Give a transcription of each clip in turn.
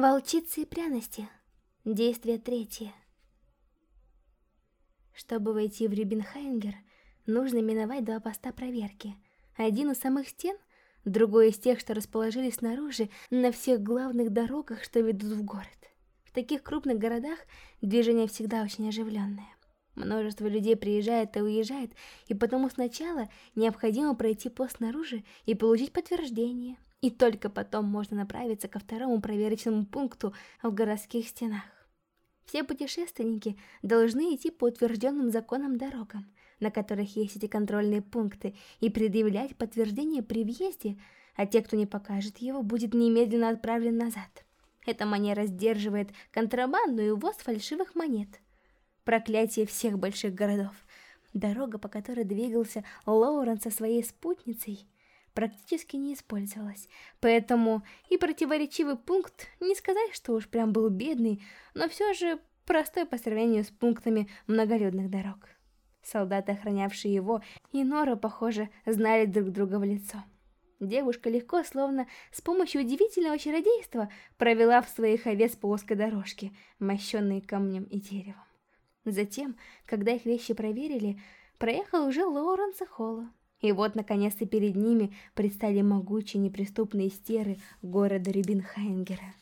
Волчицы и пряности. Действие третье. Чтобы войти в Рюбенхайнгер, нужно миновать два поста проверки. Один у самых стен, другой из тех, что расположились снаружи на всех главных дорогах, что ведут в город. В таких крупных городах движение всегда очень оживленное. Множество людей приезжает и уезжает, и потому сначала необходимо пройти пост снаружи и получить подтверждение. И только потом можно направиться ко второму проверочному пункту в городских стенах. Все путешественники должны идти по утвержденным законам дорогам, на которых есть эти контрольные пункты, и предъявлять подтверждение при въезде, а те, кто не покажет его, будет немедленно отправлен назад. Эта манера сдерживает контрабанду и увоз фальшивых монет – проклятие всех больших городов. Дорога, по которой двигался Лоурен со своей спутницей, практически не использовалась, поэтому и противоречивый пункт, не сказать, что уж прям был бедный, но все же простой по сравнению с пунктами многолюдных дорог. Солдаты, охранявшие его, и Нора, похоже, знали друг друга в лицо. Девушка легко, словно с помощью удивительного чародейства, провела в своих овец по узкой дорожке, мощенной камнем и деревом. Затем, когда их вещи проверили, проехал уже Лоуренса Холла. И вот, наконец-то, перед ними предстали могучие неприступные стеры города Рюбинхайнгера.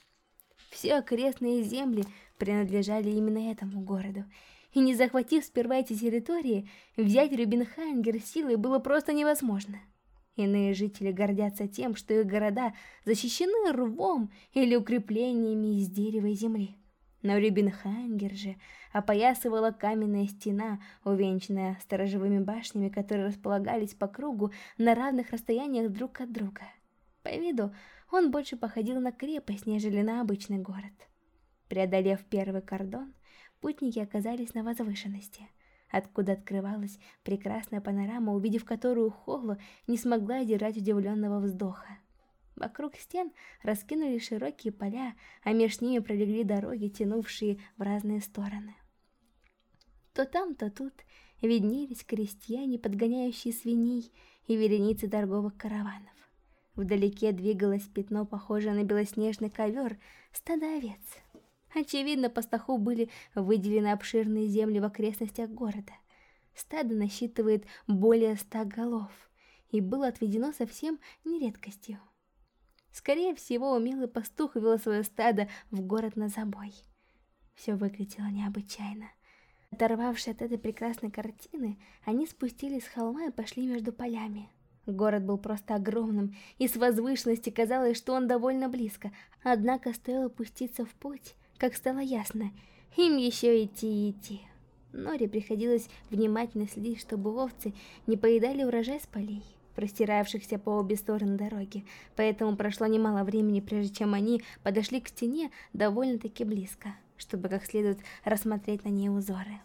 Все окрестные земли принадлежали именно этому городу. И не захватив сперва эти территории, взять Рюбинхайнгер силой было просто невозможно. Иные жители гордятся тем, что их города защищены рвом или укреплениями из дерева и земли. Но Рюбинхайнгер же опоясывала каменная стена, увенчанная сторожевыми башнями, которые располагались по кругу на равных расстояниях друг от друга. По виду он больше походил на крепость, нежели на обычный город. Преодолев первый кордон, путники оказались на возвышенности, откуда открывалась прекрасная панорама, увидев которую Холло не смогла держать удивленного вздоха. Вокруг стен раскинулись широкие поля, а меж ними пролегли дороги, тянувшие в разные стороны. То там, то тут виднелись крестьяне, подгоняющие свиней, и вереницы торговых караванов. Вдалеке двигалось пятно, похожее на белоснежный ковер, стадо овец. Очевидно, пастуху были выделены обширные земли в окрестностях города. Стадо насчитывает более ста голов, и было отведено совсем не редкостью. Скорее всего, умелый пастух вел свое стадо в город на забой. Все выглядело необычайно. Оторвавшись от этой прекрасной картины, они спустились с холма и пошли между полями. Город был просто огромным, и с возвышенности казалось, что он довольно близко. Однако стоило пуститься в путь, как стало ясно, им еще идти и идти. Норе приходилось внимательно следить, чтобы овцы не поедали урожай с полей простиравшихся по обе стороны дороги, поэтому прошло немало времени, прежде чем они подошли к стене довольно-таки близко, чтобы как следует рассмотреть на ней узоры.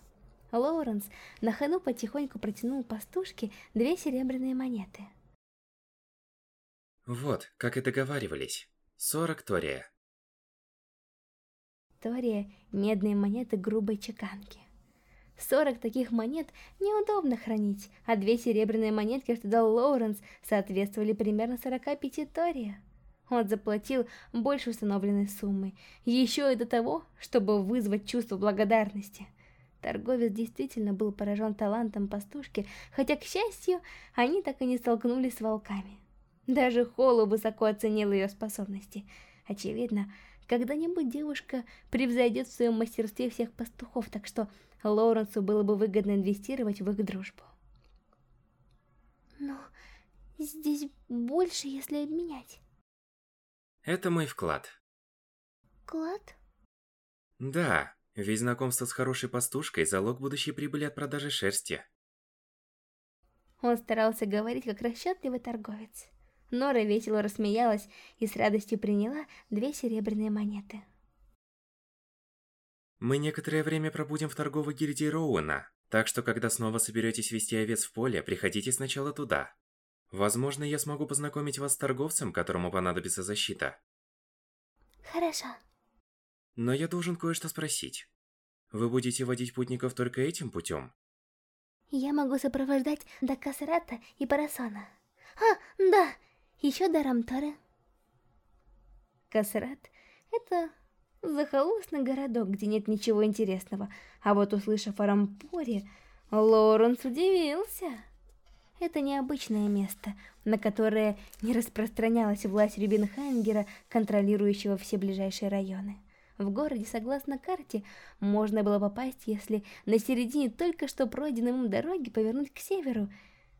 Лоуренс на ходу потихоньку протянул пастушке две серебряные монеты. Вот, как и договаривались. 40 Тория. Тория – медные монеты грубой чеканки. 40 таких монет неудобно хранить, а две серебряные монетки, что дал Лоуренс, соответствовали примерно 45 Тория. Он заплатил больше установленной суммы, еще и до того, чтобы вызвать чувство благодарности. Торговец действительно был поражен талантом пастушки, хотя, к счастью, они так и не столкнулись с волками. Даже Холлу высоко оценил ее способности. Очевидно, когда-нибудь девушка превзойдет в своем мастерстве всех пастухов, так что Лоуренсу было бы выгодно инвестировать в их дружбу. Но здесь больше, если обменять. Это мой вклад. Вклад? Да, ведь знакомство с хорошей пастушкой – залог будущей прибыли от продажи шерсти. Он старался говорить как расчетливый торговец. Нора весело рассмеялась и с радостью приняла две серебряные монеты. Мы некоторое время пробудем в торговой гильдии Роуэна, так что когда снова соберетесь вести овец в поле, приходите сначала туда. Возможно, я смогу познакомить вас с торговцем, которому понадобится защита. Хорошо. Но я должен кое-что спросить. Вы будете водить путников только этим путем? Я могу сопровождать до Касрата и Парасона. А, да, еще до Рамторы. Касрат Это захолустный городок, где нет ничего интересного. А вот услышав о Рампоре, Лоуренс удивился. Это необычное место, на которое не распространялась власть Рюбинхангера, контролирующего все ближайшие районы. В городе, согласно карте, можно было попасть, если на середине только что пройденной им дороги повернуть к северу.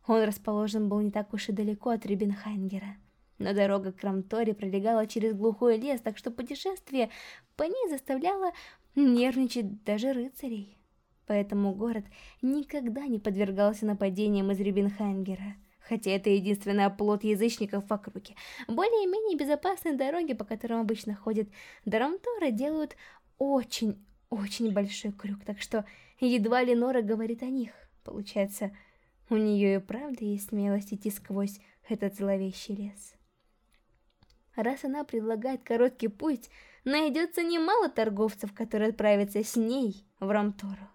Он расположен был не так уж и далеко от Рюбинхангера. Но дорога к Рамторе пролегала через глухой лес, так что путешествие по ней заставляло нервничать даже рыцарей. Поэтому город никогда не подвергался нападениям из Рюбинхангера хотя это единственный оплот язычников в округе. Более-менее безопасные дороги, по которым обычно ходят Дарамторы, делают очень-очень большой крюк, так что едва ли Нора говорит о них. Получается, у нее и правда есть смелость идти сквозь этот зловещий лес. Раз она предлагает короткий путь, найдется немало торговцев, которые отправятся с ней в Рамтору.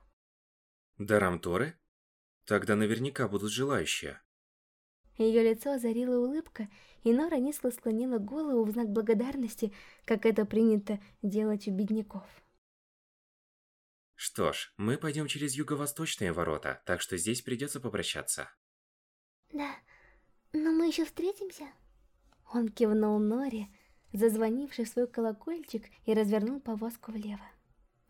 До Рамторы? Тогда наверняка будут желающие. Ее лицо озарила улыбка, и Нора низко склонила голову в знак благодарности, как это принято делать у бедняков. Что ж, мы пойдем через юго-восточные ворота, так что здесь придется попрощаться. Да, но мы еще встретимся. Он кивнул Норе, зазвонивший в свой колокольчик, и развернул повозку влево.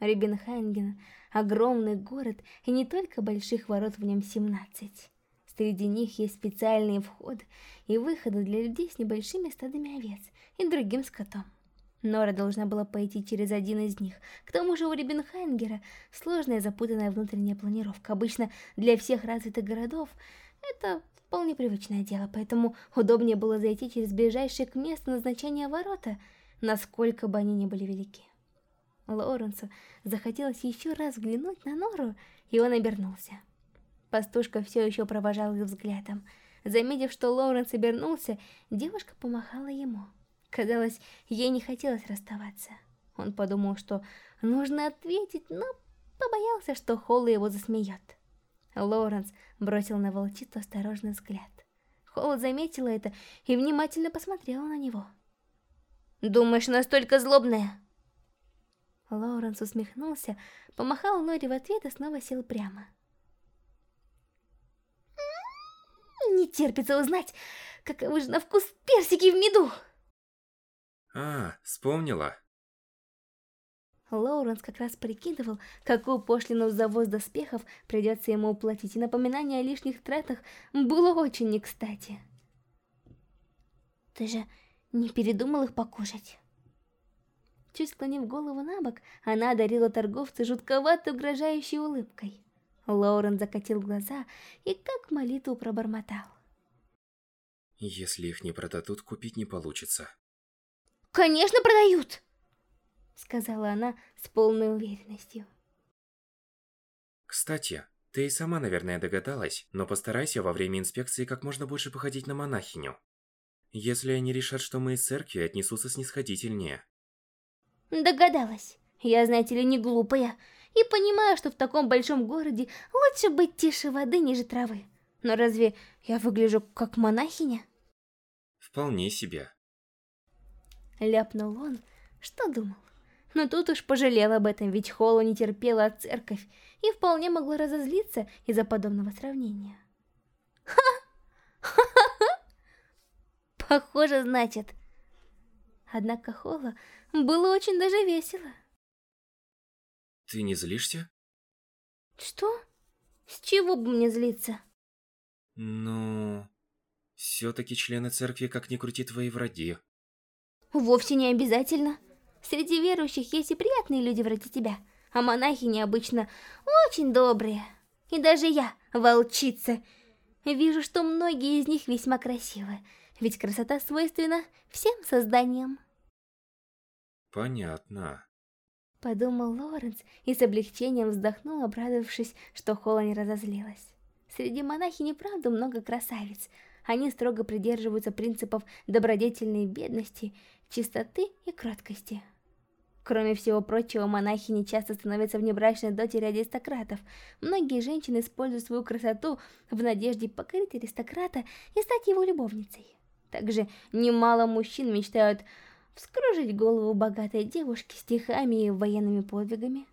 Рибенханген — огромный город, и не только больших ворот в нем 17. Среди них есть специальные входы и выходы для людей с небольшими стадами овец и другим скотом. Нора должна была пойти через один из них. К тому же у Рибенхайнгера сложная запутанная внутренняя планировка. Обычно для всех развитых городов это вполне привычное дело, поэтому удобнее было зайти через ближайшие к месту назначения ворота, насколько бы они ни были велики. Лоуренсу захотелось еще раз взглянуть на Нору, и он обернулся. Пастушка все еще провожала их взглядом. Заметив, что Лоуренс обернулся, девушка помахала ему. Казалось, ей не хотелось расставаться. Он подумал, что нужно ответить, но побоялся, что Холла его засмеет. Лоуренс бросил на волчицу осторожный взгляд. Холла заметила это и внимательно посмотрела на него. «Думаешь, настолько злобная?» Лоуренс усмехнулся, помахал Нори в ответ и снова сел прямо. Не терпится узнать, каковы же на вкус персики в меду. А, вспомнила. Лоуренс как раз прикидывал, какую пошлину за ввоз доспехов придется ему уплатить, и напоминание о лишних тратах было очень не кстати. Ты же не передумал их покушать? Чуть склонив голову на бок, она одарила торговца жутковатой угрожающей улыбкой. Лоурен закатил глаза и как молитву пробормотал. Если их не продадут, купить не получится. Конечно продают! Сказала она с полной уверенностью. Кстати, ты и сама, наверное, догадалась, но постарайся во время инспекции как можно больше походить на монахиню. Если они решат, что мы из церкви, отнесутся снисходительнее. Догадалась. Я, знаете ли, не глупая и понимаю, что в таком большом городе лучше быть тише воды, ниже травы. Но разве я выгляжу как монахиня? Вполне себе. Ляпнул он, что думал. Но тут уж пожалел об этом, ведь Холла не терпела от церковь и вполне могла разозлиться из-за подобного сравнения. Ха! Ха-ха-ха! Похоже, значит. Однако Холла было очень даже весело. Ты не злишься? Что? С чего бы мне злиться? Ну... Все-таки члены церкви как ни крути твои враги. Вовсе не обязательно. Среди верующих есть и приятные люди вроде тебя, а монахи необычно очень добрые. И даже я, волчица, вижу, что многие из них весьма красивы, ведь красота свойственна всем созданиям. Понятно. Подумал Лоренс и с облегчением вздохнул, обрадовавшись, что Холла не разозлилась. Среди монахинь правда много красавиц. Они строго придерживаются принципов добродетельной бедности, чистоты и краткости. Кроме всего прочего, монахини часто становятся внебрачной дочерью аристократов. Многие женщины используют свою красоту в надежде покорить аристократа и стать его любовницей. Также немало мужчин мечтают вскружить голову богатой девушки стихами и военными подвигами.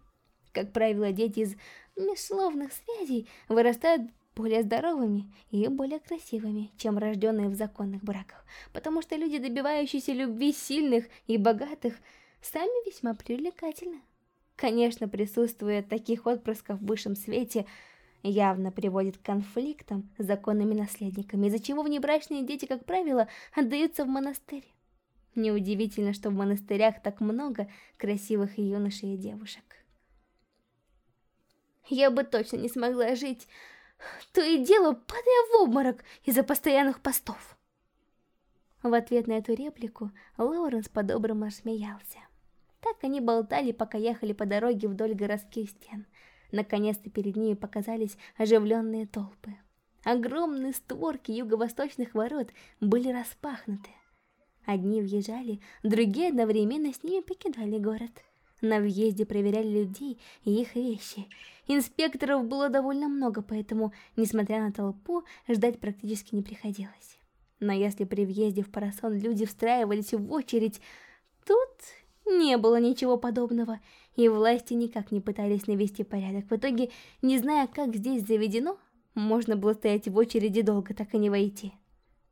Как правило, дети из межсловных связей вырастают более здоровыми и более красивыми, чем рожденные в законных браках, потому что люди, добивающиеся любви сильных и богатых, сами весьма привлекательны. Конечно, присутствие таких отпрысков в высшем свете явно приводит к конфликтам с законными наследниками, из-за чего внебрачные дети, как правило, отдаются в монастырь. Неудивительно, что в монастырях так много красивых юношей и девушек. Я бы точно не смогла жить, то и дело падая в обморок из-за постоянных постов. В ответ на эту реплику Лоуренс по-доброму смеялся. Так они болтали, пока ехали по дороге вдоль городских стен. Наконец-то перед ними показались оживленные толпы. Огромные створки юго-восточных ворот были распахнуты. Одни въезжали, другие одновременно с ними покидали город. На въезде проверяли людей и их вещи. Инспекторов было довольно много, поэтому, несмотря на толпу, ждать практически не приходилось. Но если при въезде в Парасон люди встраивались в очередь, тут не было ничего подобного, и власти никак не пытались навести порядок. В итоге, не зная, как здесь заведено, можно было стоять в очереди долго, так и не войти.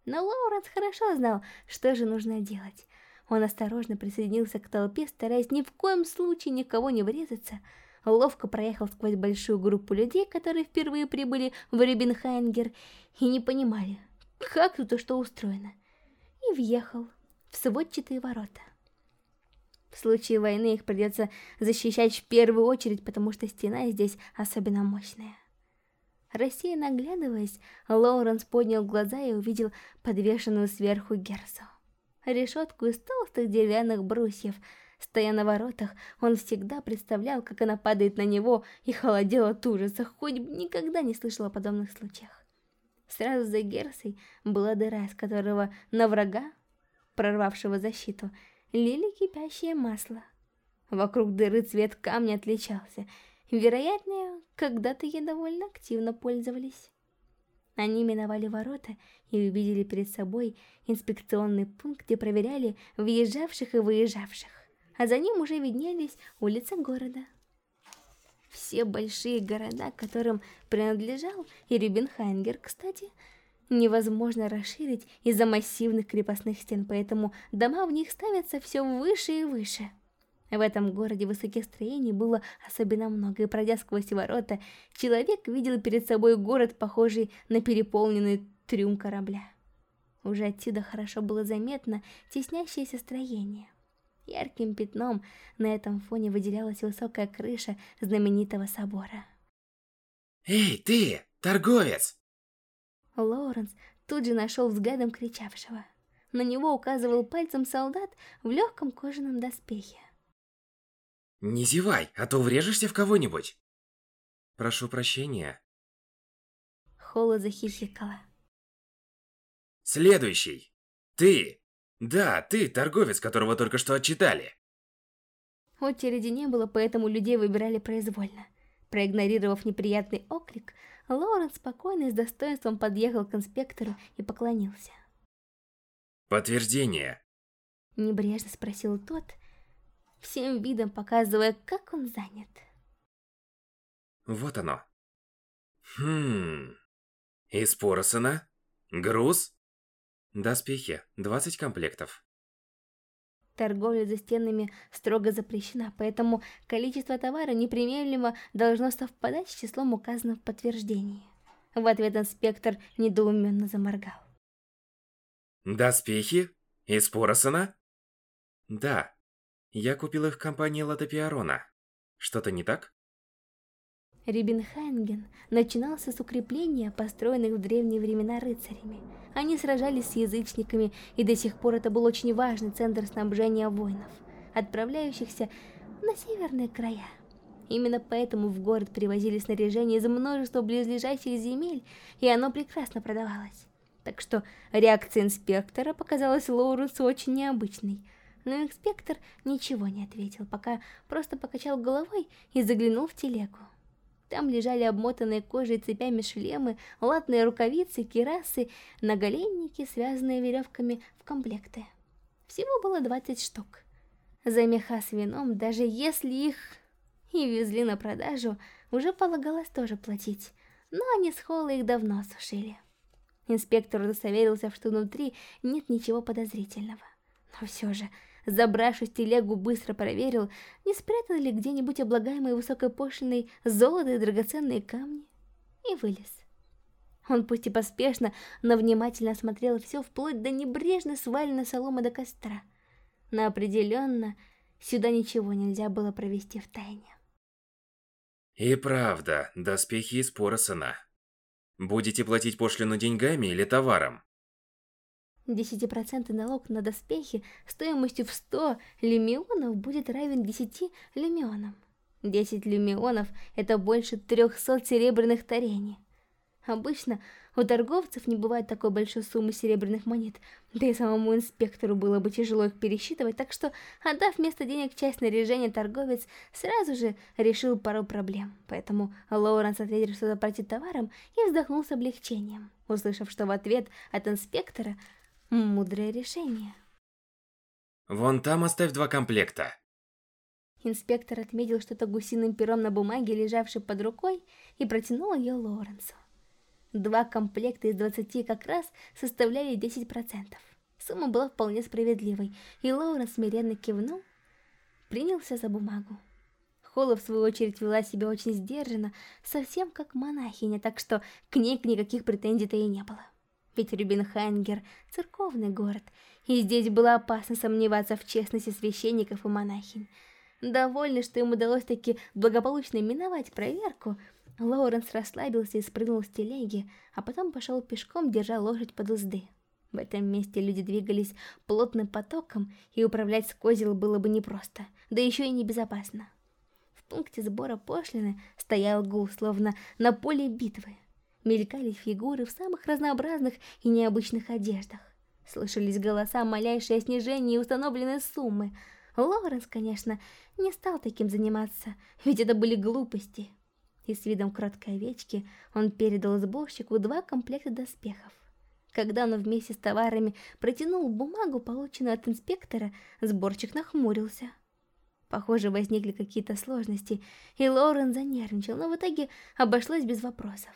Но Лоуренс хорошо знал, что же нужно делать. Он осторожно присоединился к толпе, стараясь ни в коем случае никого не врезаться. Ловко проехал сквозь большую группу людей, которые впервые прибыли в Рибенхайнгер и не понимали, как тут и что устроено. И въехал в сводчатые ворота. В случае войны их придется защищать в первую очередь, потому что стена здесь особенно мощная. Рассеянно оглядываясь, Лоуренс поднял глаза и увидел подвешенную сверху Герсу решетку из толстых деревянных брусьев. Стоя на воротах, он всегда представлял, как она падает на него, и холодел от ужаса, хоть никогда не слышал о подобных случаях. Сразу за Герсой была дыра, из которого на врага, прорвавшего защиту, лили кипящее масло. Вокруг дыры цвет камня отличался. Вероятно, когда-то ей довольно активно пользовались. Они миновали ворота и увидели перед собой инспекционный пункт, где проверяли въезжавших и выезжавших, а за ним уже виднелись улицы города. Все большие города, которым принадлежал и Рюбенхайнгер, кстати, невозможно расширить из-за массивных крепостных стен, поэтому дома в них ставятся все выше и выше. В этом городе высоких строений было особенно много, и пройдя сквозь ворота, человек видел перед собой город, похожий на переполненный трюм корабля. Уже отсюда хорошо было заметно теснящееся строение. Ярким пятном на этом фоне выделялась высокая крыша знаменитого собора. «Эй, ты, торговец!» Лоуренс тут же нашел взглядом кричавшего. На него указывал пальцем солдат в легком кожаном доспехе. Не зевай, а то врежешься в кого-нибудь. Прошу прощения. Холла захихикала. Следующий. Ты. Да, ты, торговец, которого только что отчитали. Очереди не было, поэтому людей выбирали произвольно. Проигнорировав неприятный оклик, Лорен спокойно и с достоинством подъехал к инспектору и поклонился. «Подтверждение?» Небрежно спросил тот, всем видом показывая, как он занят. Вот оно. Хм... Из Поросона? Груз? Доспехи, 20 комплектов. Торговля за стенами строго запрещена, поэтому количество товара неприемлемо должно совпадать с числом указанным в подтверждении. В ответ инспектор недоуменно заморгал. Доспехи? Из Поросона? Да, я купил их в компании Латопиарона. Что-то не так? Рибенхайнген начинался с укрепления, построенных в древние времена рыцарями. Они сражались с язычниками, и до сих пор это был очень важный центр снабжения воинов, отправляющихся на северные края. Именно поэтому в город привозили снаряжение из множества близлежащих земель, и оно прекрасно продавалось. Так что реакция инспектора показалась Лоуренсу очень необычной – но инспектор ничего не ответил, пока просто покачал головой и заглянул в телегу. Там лежали обмотанные кожей цепями шлемы, латные рукавицы, кирасы, наголенники, связанные веревками в комплекты. Всего было 20 штук. За меха с вином, даже если их и везли на продажу, уже полагалось тоже платить, но они с Холла их давно осушили. Инспектор удостоверился, что внутри нет ничего подозрительного. Но все же, забравшись в телегу, быстро проверил, не спрятаны ли где-нибудь облагаемые высокой пошлиной золото и драгоценные камни, и вылез. Он пусть и поспешно, но внимательно осмотрел все вплоть до небрежно сваленной соломы до костра. Но определенно, сюда ничего нельзя было провести в тайне. И правда, доспехи из поросана. Будете платить пошлину деньгами или товаром? 10% налог на доспехи стоимостью в 100 лимионов будет равен 10 лимионам. 10 лимионов – это больше 300 серебряных тарений. Обычно у торговцев не бывает такой большой суммы серебряных монет, да и самому инспектору было бы тяжело их пересчитывать, так что, отдав вместо денег часть снаряжения, торговец сразу же решил пару проблем. Поэтому Лоуренс ответил, что заплатит товаром, и вздохнул с облегчением, услышав, что в ответ от инспектора мудрое решение. Вон там оставь два комплекта. Инспектор отметил что-то гусиным пером на бумаге, лежавшей под рукой, и протянул ее Лоуренсу. Два комплекта из 20 как раз составляли 10%. Сумма была вполне справедливой, и Лоурен смиренно кивнул, принялся за бумагу. Холла, в свою очередь, вела себя очень сдержанно, совсем как монахиня, так что к ней никаких претензий-то и не было. Ведь Рюбенхайнгер — церковный город, и здесь было опасно сомневаться в честности священников и монахинь. Довольный, что им удалось таки благополучно миновать проверку, Лоуренс расслабился и спрыгнул с телеги, а потом пошел пешком, держа лошадь под узды. В этом месте люди двигались плотным потоком, и управлять с козел было бы непросто, да еще и небезопасно. В пункте сбора пошлины стоял гул, словно на поле битвы. Мелькали фигуры в самых разнообразных и необычных одеждах. Слышались голоса, молящие о снижении установленной суммы. Лоуренс, конечно, не стал таким заниматься, ведь это были глупости и с видом кроткой овечки он передал сборщику два комплекта доспехов. Когда он вместе с товарами протянул бумагу, полученную от инспектора, сборщик нахмурился. Похоже, возникли какие-то сложности, и Лоуренс занервничал, но в итоге обошлось без вопросов.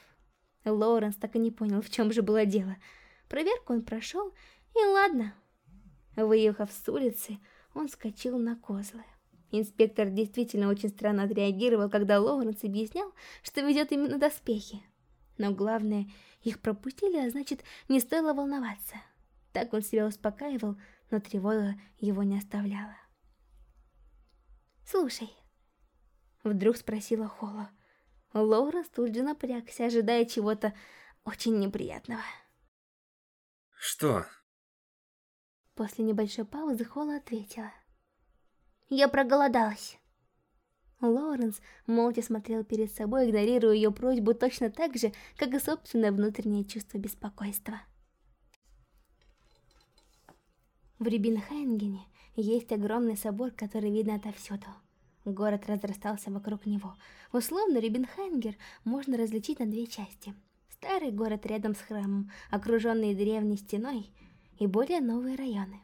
Лоуренс так и не понял, в чем же было дело. Проверку он прошел, и ладно. Выехав с улицы, он скочил на козлы. Инспектор действительно очень странно отреагировал, когда Лоуренс объяснял, что ведет именно доспехи. Но главное, их пропустили, а значит, не стоило волноваться. Так он себя успокаивал, но тревога его не оставляла. «Слушай», — вдруг спросила Холла. Лоуренс тут же напрягся, ожидая чего-то очень неприятного. «Что?» После небольшой паузы Холла ответила. Я проголодалась. Лоуренс молча смотрел перед собой, игнорируя ее просьбу точно так же, как и собственное внутреннее чувство беспокойства. В Рибинхайнгене есть огромный собор, который видно отовсюду. Город разрастался вокруг него. Условно, Рибинхайнгер можно различить на две части. Старый город рядом с храмом, окруженный древней стеной, и более новые районы.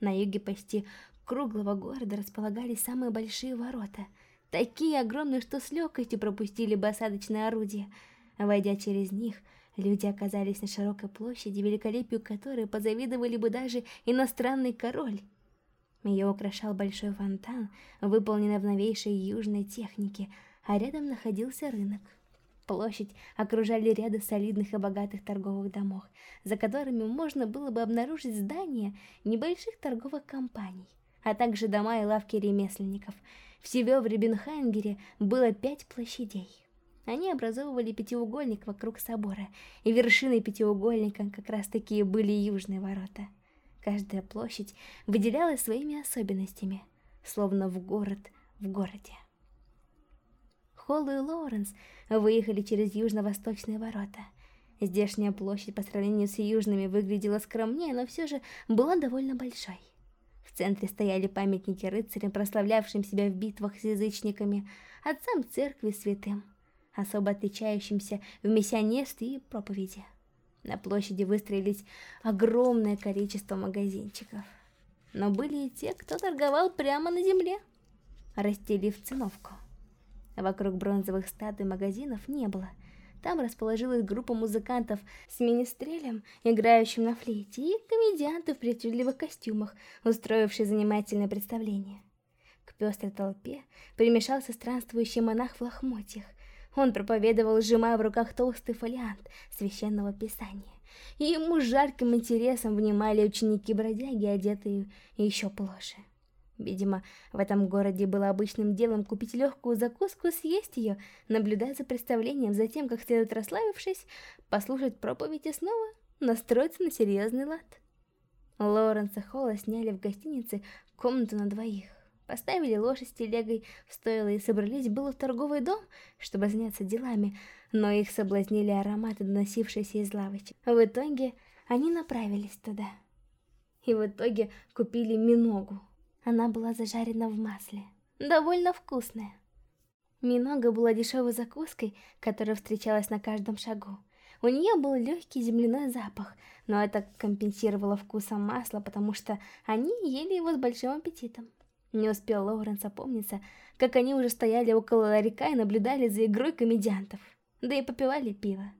На юге почти круглого города располагались самые большие ворота, такие огромные, что с легкостью пропустили бы осадочные орудия. Войдя через них, люди оказались на широкой площади, великолепию которой позавидовали бы даже иностранный король. Ее украшал большой фонтан, выполненный в новейшей южной технике, а рядом находился рынок. Площадь окружали ряды солидных и богатых торговых домов, за которыми можно было бы обнаружить здания небольших торговых компаний а также дома и лавки ремесленников. Всего в Рибенхайнгере было пять площадей. Они образовывали пятиугольник вокруг собора, и вершиной пятиугольника как раз такие были южные ворота. Каждая площадь выделялась своими особенностями, словно в город в городе. Холл и Лоуренс выехали через южно-восточные ворота. Здешняя площадь по сравнению с южными выглядела скромнее, но все же была довольно большой. В центре стояли памятники рыцарям, прославлявшим себя в битвах с язычниками, отцам церкви святым, особо отличающимся в миссионерстве и проповеди. На площади выстроились огромное количество магазинчиков. но были и те, кто торговал прямо на земле, расстелив циновку. Вокруг бронзовых статуй магазинов не было. Там расположилась группа музыкантов с министрелем, играющим на флейте, и комедианты в причудливых костюмах, устроившие занимательное представление. К пестрой толпе примешался странствующий монах в лохмотьях. Он проповедовал, сжимая в руках толстый фолиант священного писания. И ему жарким интересом внимали ученики-бродяги, одетые еще плоше. Видимо, в этом городе было обычным делом купить легкую закуску съесть ее, наблюдая за представлением, затем, как следует расслабившись, послушать проповедь и снова настроиться на серьезный лад. Лоренса Холла сняли в гостинице комнату на двоих. Поставили лошадь с телегой в стойло и собрались было в торговый дом, чтобы заняться делами, но их соблазнили ароматы, доносившиеся из лавочек. В итоге они направились туда. И в итоге купили миногу. Она была зажарена в масле. Довольно вкусная. Минога была дешевой закуской, которая встречалась на каждом шагу. У нее был легкий земляной запах, но это компенсировало вкусом масла, потому что они ели его с большим аппетитом. Не успел Лоуренс опомниться, как они уже стояли около ларька и наблюдали за игрой комедиантов, да и попивали пиво.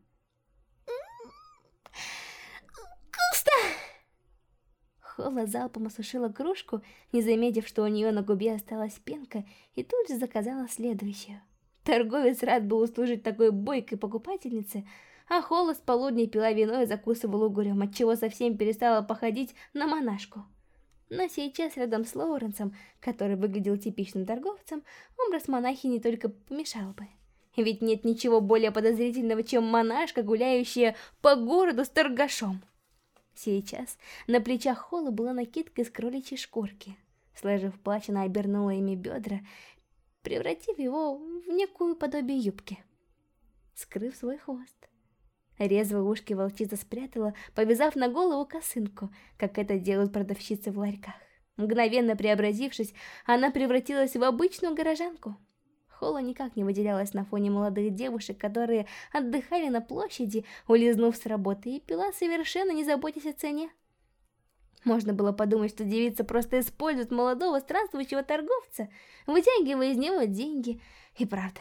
Холла залпом осушила кружку, не заметив, что у нее на губе осталась пенка, и тут же заказала следующую. Торговец рад был услужить такой бойкой покупательнице, а Холла с полудня пила вино и закусывала угорем, отчего совсем перестала походить на монашку. Но сейчас рядом с Лоуренсом, который выглядел типичным торговцем, образ монахи не только помешал бы. Ведь нет ничего более подозрительного, чем монашка, гуляющая по городу с торгашом. Сейчас на плечах Холла была накидка из кроличьей шкурки. Сложив плащ, она обернула ими бедра, превратив его в некую подобие юбки, скрыв свой хвост. Резвые ушки волчица спрятала, повязав на голову косынку, как это делают продавщицы в ларьках. Мгновенно преобразившись, она превратилась в обычную горожанку. Холла никак не выделялась на фоне молодых девушек, которые отдыхали на площади, улизнув с работы, и пила совершенно не заботясь о цене. Можно было подумать, что девица просто использует молодого странствующего торговца, вытягивая из него деньги. И правда,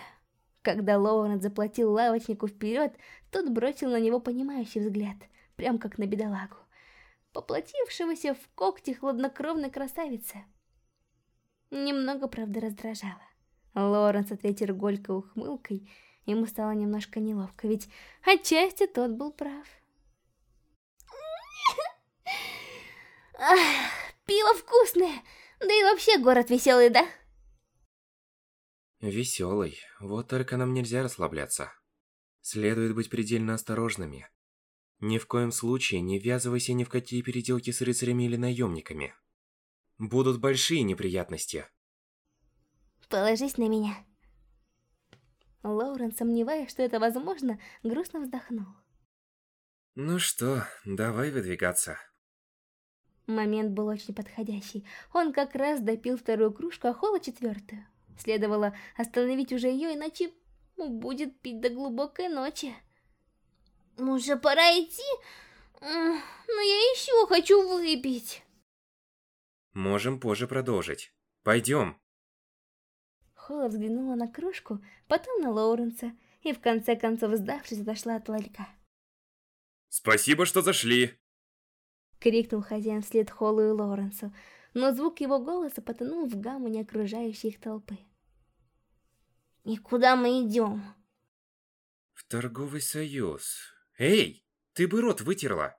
когда Лоуренс заплатил лавочнику вперед, тот бросил на него понимающий взгляд, прям как на бедолагу, поплатившегося в когти хладнокровной красавицы. Немного, правда, раздражало. Лоренс ответил горькой ухмылкой. Ему стало немножко неловко, ведь отчасти тот был прав. Ах, пиво вкусное! Да и вообще город веселый, да? Веселый. Вот только нам нельзя расслабляться. Следует быть предельно осторожными. Ни в коем случае не ввязывайся ни в какие переделки с рыцарями или наемниками. Будут большие неприятности. Положись на меня. Лоурен, сомневаясь, что это возможно, грустно вздохнул. Ну что, давай выдвигаться. Момент был очень подходящий. Он как раз допил вторую кружку, а Холла четвертую. Следовало остановить уже ее, иначе будет пить до глубокой ночи. Уже пора идти, но я еще хочу выпить. Можем позже продолжить. Пойдем. Холла взглянула на кружку, потом на Лоуренса и в конце концов, сдавшись, отошла от ларька. «Спасибо, что зашли!» Крикнул хозяин вслед Холлу и Лоуренсу, но звук его голоса потонул в гаммоне окружающей их толпы. «И куда мы идем?» «В торговый союз. Эй, ты бы рот вытерла!»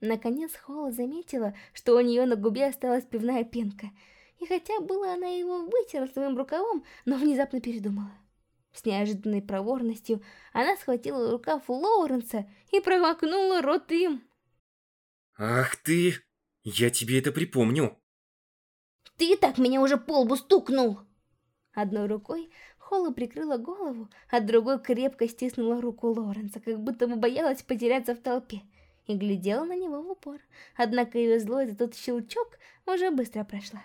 Наконец Холла заметила, что у нее на губе осталась пивная пенка – и хотя было она его вытерла своим рукавом, но внезапно передумала. С неожиданной проворностью она схватила рукав Лоуренса и промокнула рот им. «Ах ты! Я тебе это припомню!» «Ты так меня уже по лбу стукнул!» Одной рукой Холла прикрыла голову, а другой крепко стиснула руку Лоренса, как будто бы боялась потеряться в толпе, и глядела на него в упор. Однако ее злость за тот щелчок уже быстро прошла.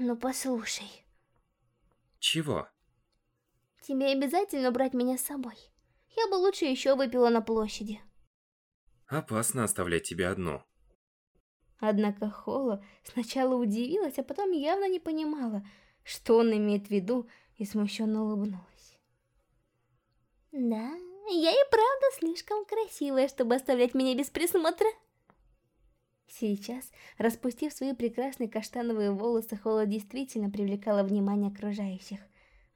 Ну послушай. Чего? Тебе обязательно брать меня с собой. Я бы лучше еще выпила на площади. Опасно оставлять тебя одну. Однако Холо сначала удивилась, а потом явно не понимала, что он имеет в виду, и смущенно улыбнулась. Да, я и правда слишком красивая, чтобы оставлять меня без присмотра. Сейчас, распустив свои прекрасные каштановые волосы, Холла действительно привлекала внимание окружающих.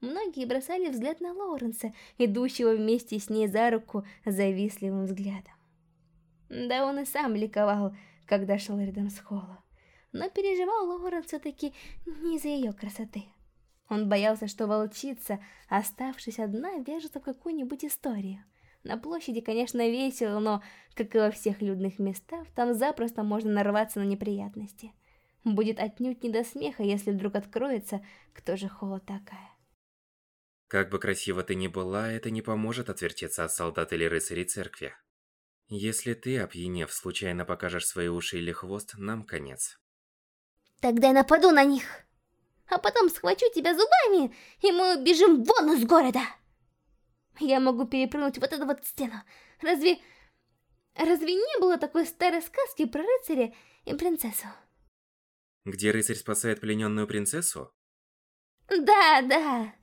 Многие бросали взгляд на Лоуренса, идущего вместе с ней за руку завистливым взглядом. Да он и сам ликовал, когда шел рядом с Холло. Но переживал Лоуренс все-таки не из-за ее красоты. Он боялся, что волчица, оставшись одна, вяжется в какую-нибудь историю. На площади, конечно, весело, но, как и во всех людных местах, там запросто можно нарваться на неприятности. Будет отнюдь не до смеха, если вдруг откроется, кто же Холо такая. Как бы красиво ты ни была, это не поможет отвертеться от солдат или рыцарей церкви. Если ты, опьянев, случайно покажешь свои уши или хвост, нам конец. Тогда я нападу на них а потом схвачу тебя зубами, и мы убежим вон из города. Я могу перепрыгнуть вот эту вот стену. Разве... Разве не было такой старой сказки про рыцаря и принцессу? Где рыцарь спасает плененную принцессу? Да, да.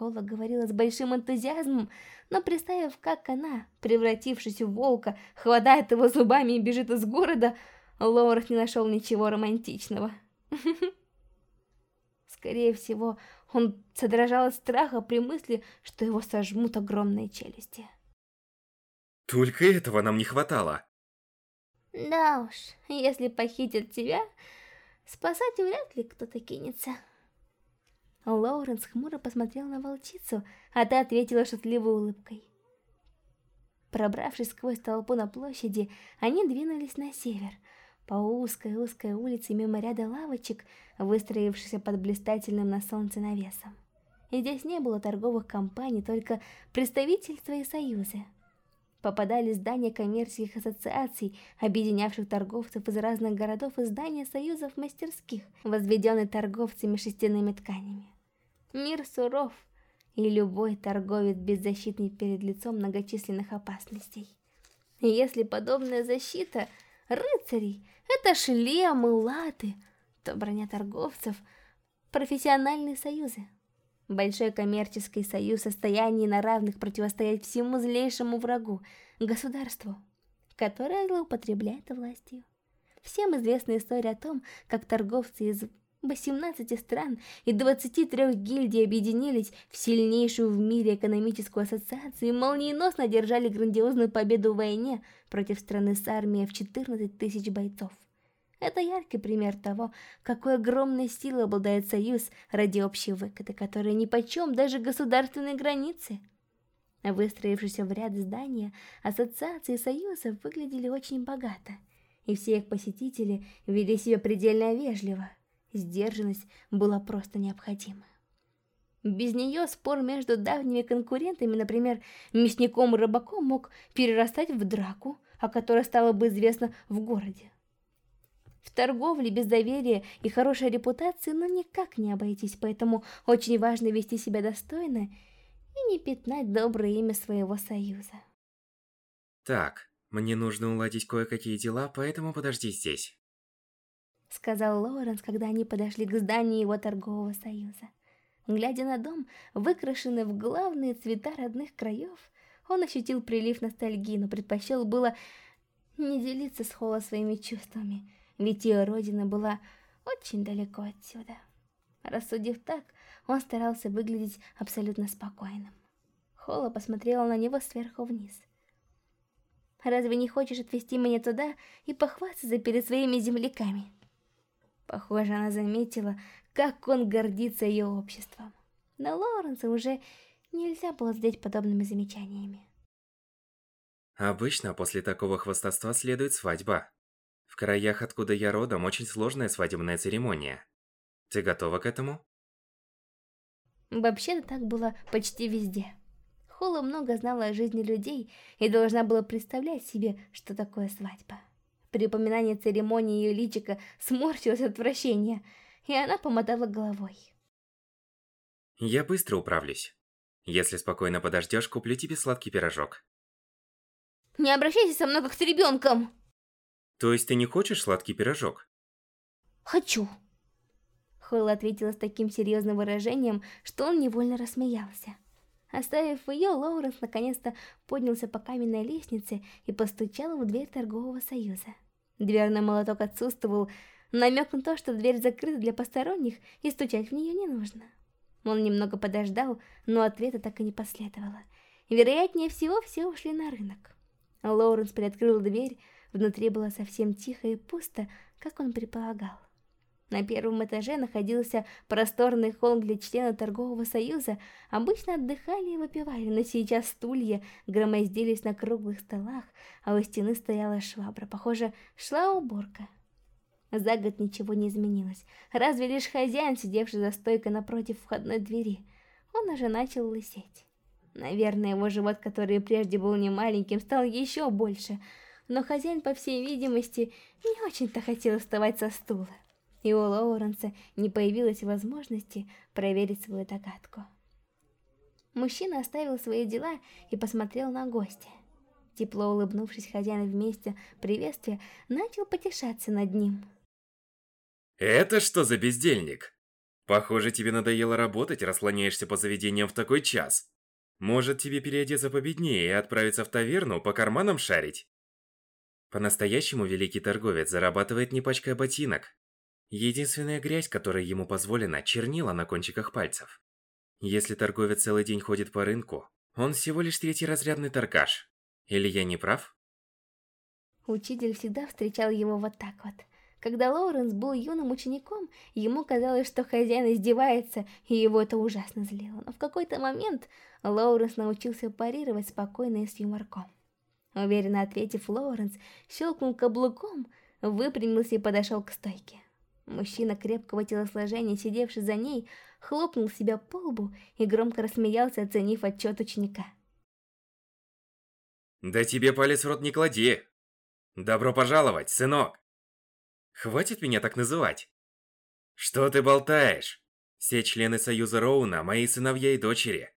Холла говорила с большим энтузиазмом, но представив, как она, превратившись в волка, хватает его зубами и бежит из города, Лоурах не нашел ничего романтичного. Скорее всего, он содрожал от страха при мысли, что его сожмут огромные челюсти. Только этого нам не хватало. Да уж, если похитят тебя, спасать вряд ли кто-то кинется. Лоуренс хмуро посмотрел на волчицу, а та ответила шутливой улыбкой. Пробравшись сквозь толпу на площади, они двинулись на север, по узкой-узкой улице мимо ряда лавочек, выстроившихся под блистательным на солнце навесом. И здесь не было торговых компаний, только представительства и союзы. Попадались здания коммерческих ассоциаций, объединявших торговцев из разных городов и здания союзов мастерских, возведенные торговцами шестяными тканями. Мир суров, и любой торговец беззащитный перед лицом многочисленных опасностей. И если подобная защита рыцарей это шлемы, латы, то броня торговцев, профессиональные союзы. Большой коммерческий союз в состоянии на равных противостоять всему злейшему врагу, государству, которое злоупотребляет властью. Всем известна история о том, как торговцы из 18 стран и 23 гильдий объединились в сильнейшую в мире экономическую ассоциацию и молниеносно одержали грандиозную победу в войне против страны с армией в 14 тысяч бойцов. Это яркий пример того, какой огромной силой обладает союз ради общей выгоды, которая нипочем даже государственной границы. Выстроившиеся в ряд здания, ассоциации союзов выглядели очень богато, и все их посетители вели себя предельно вежливо – Сдержанность была просто необходима. Без нее спор между давними конкурентами, например, мясником и рыбаком, мог перерастать в драку, о которой стало бы известно в городе. В торговле без доверия и хорошей репутации ну никак не обойтись, поэтому очень важно вести себя достойно и не пятнать доброе имя своего союза. Так, мне нужно уладить кое-какие дела, поэтому подожди здесь сказал Лоуренс, когда они подошли к зданию его торгового союза. Глядя на дом, выкрашенный в главные цвета родных краев, он ощутил прилив ностальгии, но предпочел было не делиться с Холла своими чувствами, ведь ее родина была очень далеко отсюда. Рассудив так, он старался выглядеть абсолютно спокойным. Холла посмотрела на него сверху вниз. «Разве не хочешь отвезти меня туда и похвастаться перед своими земляками?» Похоже, она заметила, как он гордится ее обществом. Но Лоуренса уже нельзя было задеть подобными замечаниями. Обычно после такого хвастовства следует свадьба. В краях, откуда я родом, очень сложная свадебная церемония. Ты готова к этому? Вообще-то так было почти везде. Холла много знала о жизни людей и должна была представлять себе, что такое свадьба. При упоминании церемонии ее личика сморщилось от отвращения, и она помотала головой. Я быстро управлюсь. Если спокойно подождешь, куплю тебе сладкий пирожок. Не обращайся со мной как с ребенком. То есть ты не хочешь сладкий пирожок? Хочу. Хойл ответила с таким серьезным выражением, что он невольно рассмеялся. Оставив ее, Лоуренс наконец-то поднялся по каменной лестнице и постучал в дверь торгового союза. Дверной молоток отсутствовал, намек на то, что дверь закрыта для посторонних и стучать в нее не нужно. Он немного подождал, но ответа так и не последовало. Вероятнее всего, все ушли на рынок. Лоуренс приоткрыл дверь, внутри было совсем тихо и пусто, как он предполагал. На первом этаже находился просторный холл для членов торгового союза. Обычно отдыхали и выпивали, но сейчас стулья громоздились на круглых столах, а у стены стояла швабра. Похоже, шла уборка. За год ничего не изменилось. Разве лишь хозяин, сидевший за стойкой напротив входной двери. Он уже начал лысеть. Наверное, его живот, который прежде был не маленьким, стал еще больше. Но хозяин, по всей видимости, не очень-то хотел вставать со стула и у Лоуренса не появилось возможности проверить свою догадку. Мужчина оставил свои дела и посмотрел на гостя. Тепло улыбнувшись хозяину вместе приветствия, начал потешаться над ним. «Это что за бездельник? Похоже, тебе надоело работать, расслоняешься по заведениям в такой час. Может, тебе переодеться победнее и отправиться в таверну по карманам шарить?» По-настоящему великий торговец зарабатывает не пачкая ботинок. Единственная грязь, которая ему позволена, чернила на кончиках пальцев. Если торговец целый день ходит по рынку, он всего лишь третий разрядный торгаш. Или я не прав? Учитель всегда встречал его вот так вот. Когда Лоуренс был юным учеником, ему казалось, что хозяин издевается, и его это ужасно злило. Но в какой-то момент Лоуренс научился парировать спокойно и с юморком. Уверенно ответив, Лоуренс щелкнул каблуком, выпрямился и подошел к стойке. Мужчина крепкого телосложения, сидевший за ней, хлопнул себя по лбу и громко рассмеялся, оценив отчет ученика. «Да тебе палец в рот не клади! Добро пожаловать, сынок! Хватит меня так называть! Что ты болтаешь? Все члены Союза Роуна – мои сыновья и дочери!»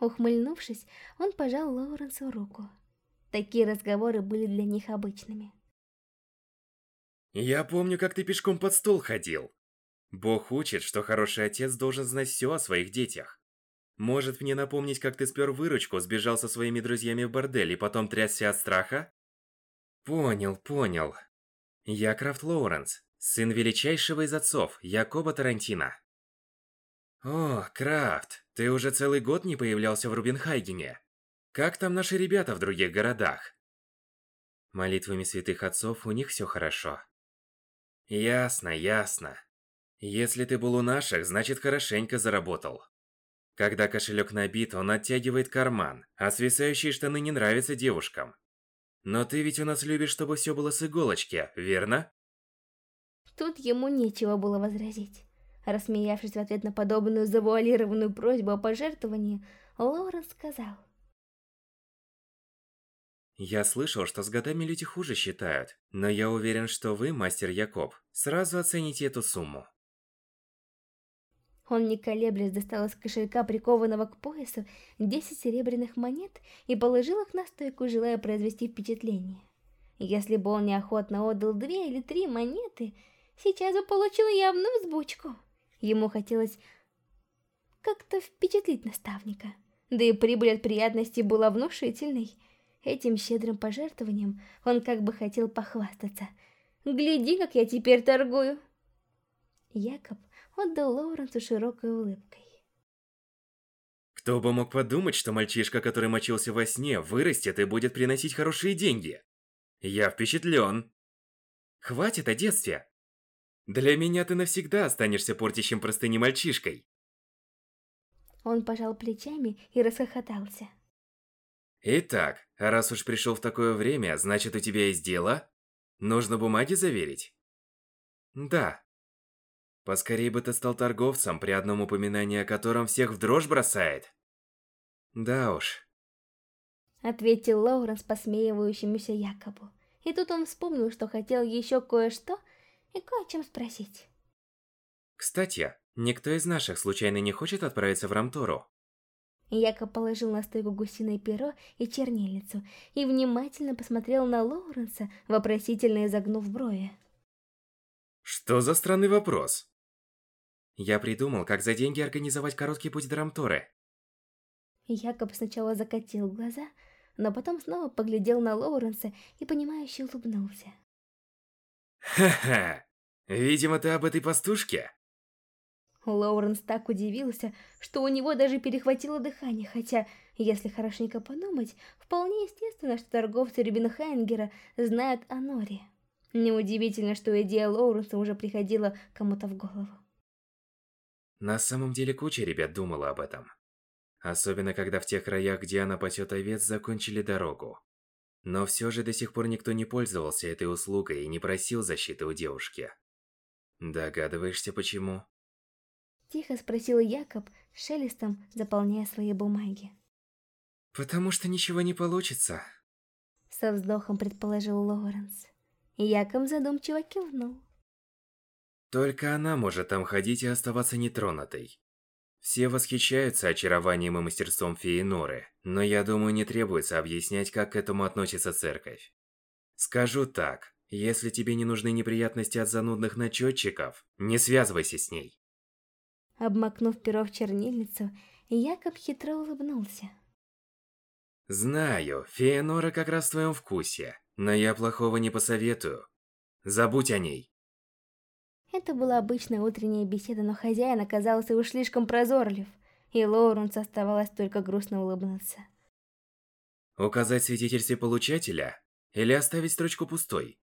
Ухмыльнувшись, он пожал Лоуренсу руку. Такие разговоры были для них обычными. Я помню, как ты пешком под стол ходил. Бог учит, что хороший отец должен знать все о своих детях. Может мне напомнить, как ты спер выручку, сбежал со своими друзьями в бордель и потом трясся от страха? Понял, понял. Я Крафт Лоуренс, сын величайшего из отцов, Якоба Тарантино. О, Крафт, ты уже целый год не появлялся в Рубинхайгене. Как там наши ребята в других городах? Молитвами святых отцов у них все хорошо. Ясно, ясно. Если ты был у наших, значит хорошенько заработал. Когда кошелек набит, он оттягивает карман, а свисающие штаны не нравятся девушкам. Но ты ведь у нас любишь, чтобы все было с иголочки, верно? Тут ему нечего было возразить. Рассмеявшись в ответ на подобную завуалированную просьбу о пожертвовании, Лорен сказал. Я слышал, что с годами люди хуже считают, но я уверен, что вы, мастер Якоб, сразу оцените эту сумму. Он не колеблясь достал из кошелька, прикованного к поясу, 10 серебряных монет и положил их на стойку, желая произвести впечатление. Если бы он неохотно отдал две или три монеты, сейчас бы получил явную взбучку. Ему хотелось как-то впечатлить наставника. Да и прибыль от приятности была внушительной. Этим щедрым пожертвованием он как бы хотел похвастаться. «Гляди, как я теперь торгую!» Якоб отдал Лоуренсу широкой улыбкой. Кто бы мог подумать, что мальчишка, который мочился во сне, вырастет и будет приносить хорошие деньги. Я впечатлен. Хватит о детстве. Для меня ты навсегда останешься портящим простыни мальчишкой. Он пожал плечами и расхохотался. Итак, раз уж пришел в такое время, значит у тебя есть дело? Нужно бумаги заверить? Да. Поскорей бы ты стал торговцем, при одном упоминании о котором всех в дрожь бросает. Да уж. Ответил Лоуренс посмеивающемуся Якобу. И тут он вспомнил, что хотел еще кое-что и кое о чем спросить. Кстати, никто из наших случайно не хочет отправиться в Рамтору? Якоб положил на стойку гусиное перо и чернильницу и внимательно посмотрел на Лоуренса, вопросительно изогнув брови. Что за странный вопрос? Я придумал, как за деньги организовать короткий путь до Рамторы. Якоб сначала закатил глаза, но потом снова поглядел на Лоуренса и понимающе улыбнулся. Ха-ха! Видимо, ты об этой пастушке? Лоуренс так удивился, что у него даже перехватило дыхание, хотя, если хорошенько подумать, вполне естественно, что торговцы Рюбенхайнгера знают о Норе. Неудивительно, что идея Лоуренса уже приходила кому-то в голову. На самом деле куча ребят думала об этом. Особенно, когда в тех краях, где она пасет овец, закончили дорогу. Но все же до сих пор никто не пользовался этой услугой и не просил защиты у девушки. Догадываешься, почему? Тихо спросил Якоб, шелестом заполняя свои бумаги. Потому что ничего не получится. Со вздохом предположил Лоуренс. Якоб задумчиво кивнул. Только она может там ходить и оставаться нетронутой. Все восхищаются очарованием и мастерством феи Норы, но я думаю, не требуется объяснять, как к этому относится церковь. Скажу так, если тебе не нужны неприятности от занудных начетчиков, не связывайся с ней. Обмакнув перо в чернильницу, Якоб хитро улыбнулся. Знаю, фея Нора как раз в твоем вкусе, но я плохого не посоветую. Забудь о ней. Это была обычная утренняя беседа, но хозяин оказался уж слишком прозорлив, и Лоуренсу оставалось только грустно улыбнуться. Указать свидетельстве получателя или оставить строчку пустой?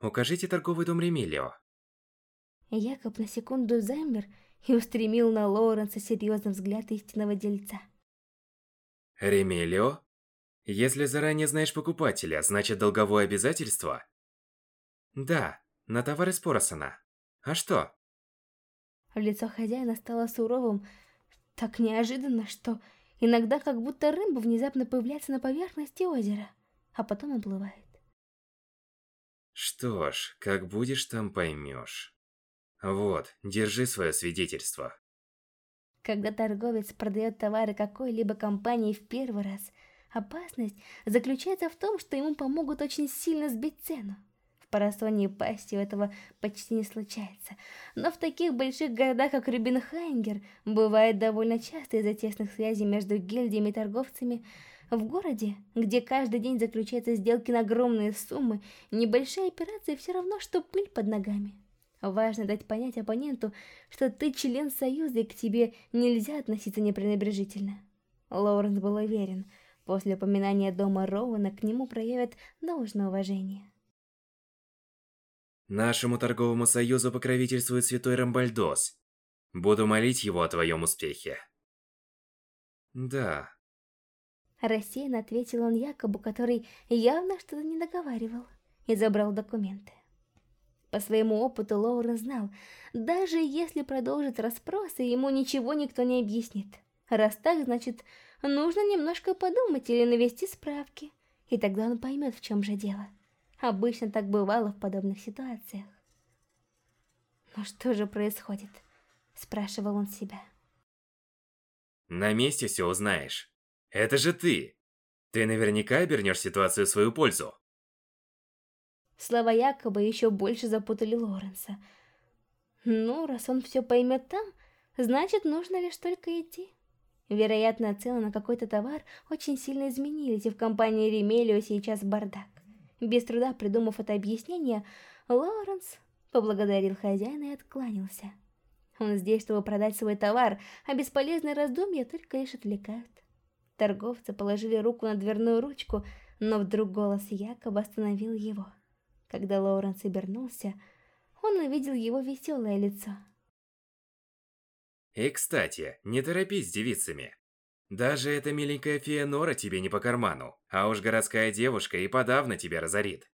Укажите торговый дом Ремилио. Якоб на секунду замер и устремил на Лоуренса серьезный взгляд истинного дельца. Ремилио? Если заранее знаешь покупателя, значит долговое обязательство? Да, на товары из Поросона. А что? Лицо хозяина стало суровым так неожиданно, что иногда как будто рыба внезапно появляется на поверхности озера, а потом уплывает. Что ж, как будешь там поймешь. Вот, держи свое свидетельство. Когда торговец продает товары какой-либо компании в первый раз, опасность заключается в том, что ему помогут очень сильно сбить цену. Пасти у этого почти не случается. Но в таких больших городах, как Рюбенхайнгер, бывает довольно часто из-за тесных связей между гильдиями и торговцами. В городе, где каждый день заключаются сделки на огромные суммы, небольшие операции все равно, что пыль под ногами. Важно дать понять оппоненту, что ты член союза и к тебе нельзя относиться непренебрежительно. Лоуренс был уверен, после упоминания дома Роуэна к нему проявят должное уважение. Нашему торговому союзу покровительствует святой Рамбальдос. Буду молить его о твоем успехе. Да. Рассеянно ответил он Якобу, который явно что-то не договаривал, и забрал документы. По своему опыту Лоурен знал, даже если продолжит расспросы, ему ничего никто не объяснит. Раз так, значит, нужно немножко подумать или навести справки, и тогда он поймет, в чем же дело. Обычно так бывало в подобных ситуациях. «Но что же происходит?» – спрашивал он себя. «На месте все узнаешь. Это же ты! Ты наверняка обернешь ситуацию в свою пользу!» Слова якобы еще больше запутали Лоренса. Ну, раз он все поймет там, значит, нужно лишь только идти. Вероятно, цены на какой-то товар очень сильно изменились, и в компании Ремелио сейчас бардак. Без труда придумав это объяснение, Лоуренс поблагодарил хозяина и откланялся. Он здесь, чтобы продать свой товар, а бесполезные раздумья только лишь отвлекают. Торговцы положили руку на дверную ручку, но вдруг голос якобы остановил его. Когда Лоуренс обернулся, он увидел его веселое лицо. И, кстати, не торопись с девицами. Даже эта миленькая фея Нора тебе не по карману, а уж городская девушка и подавно тебя разорит.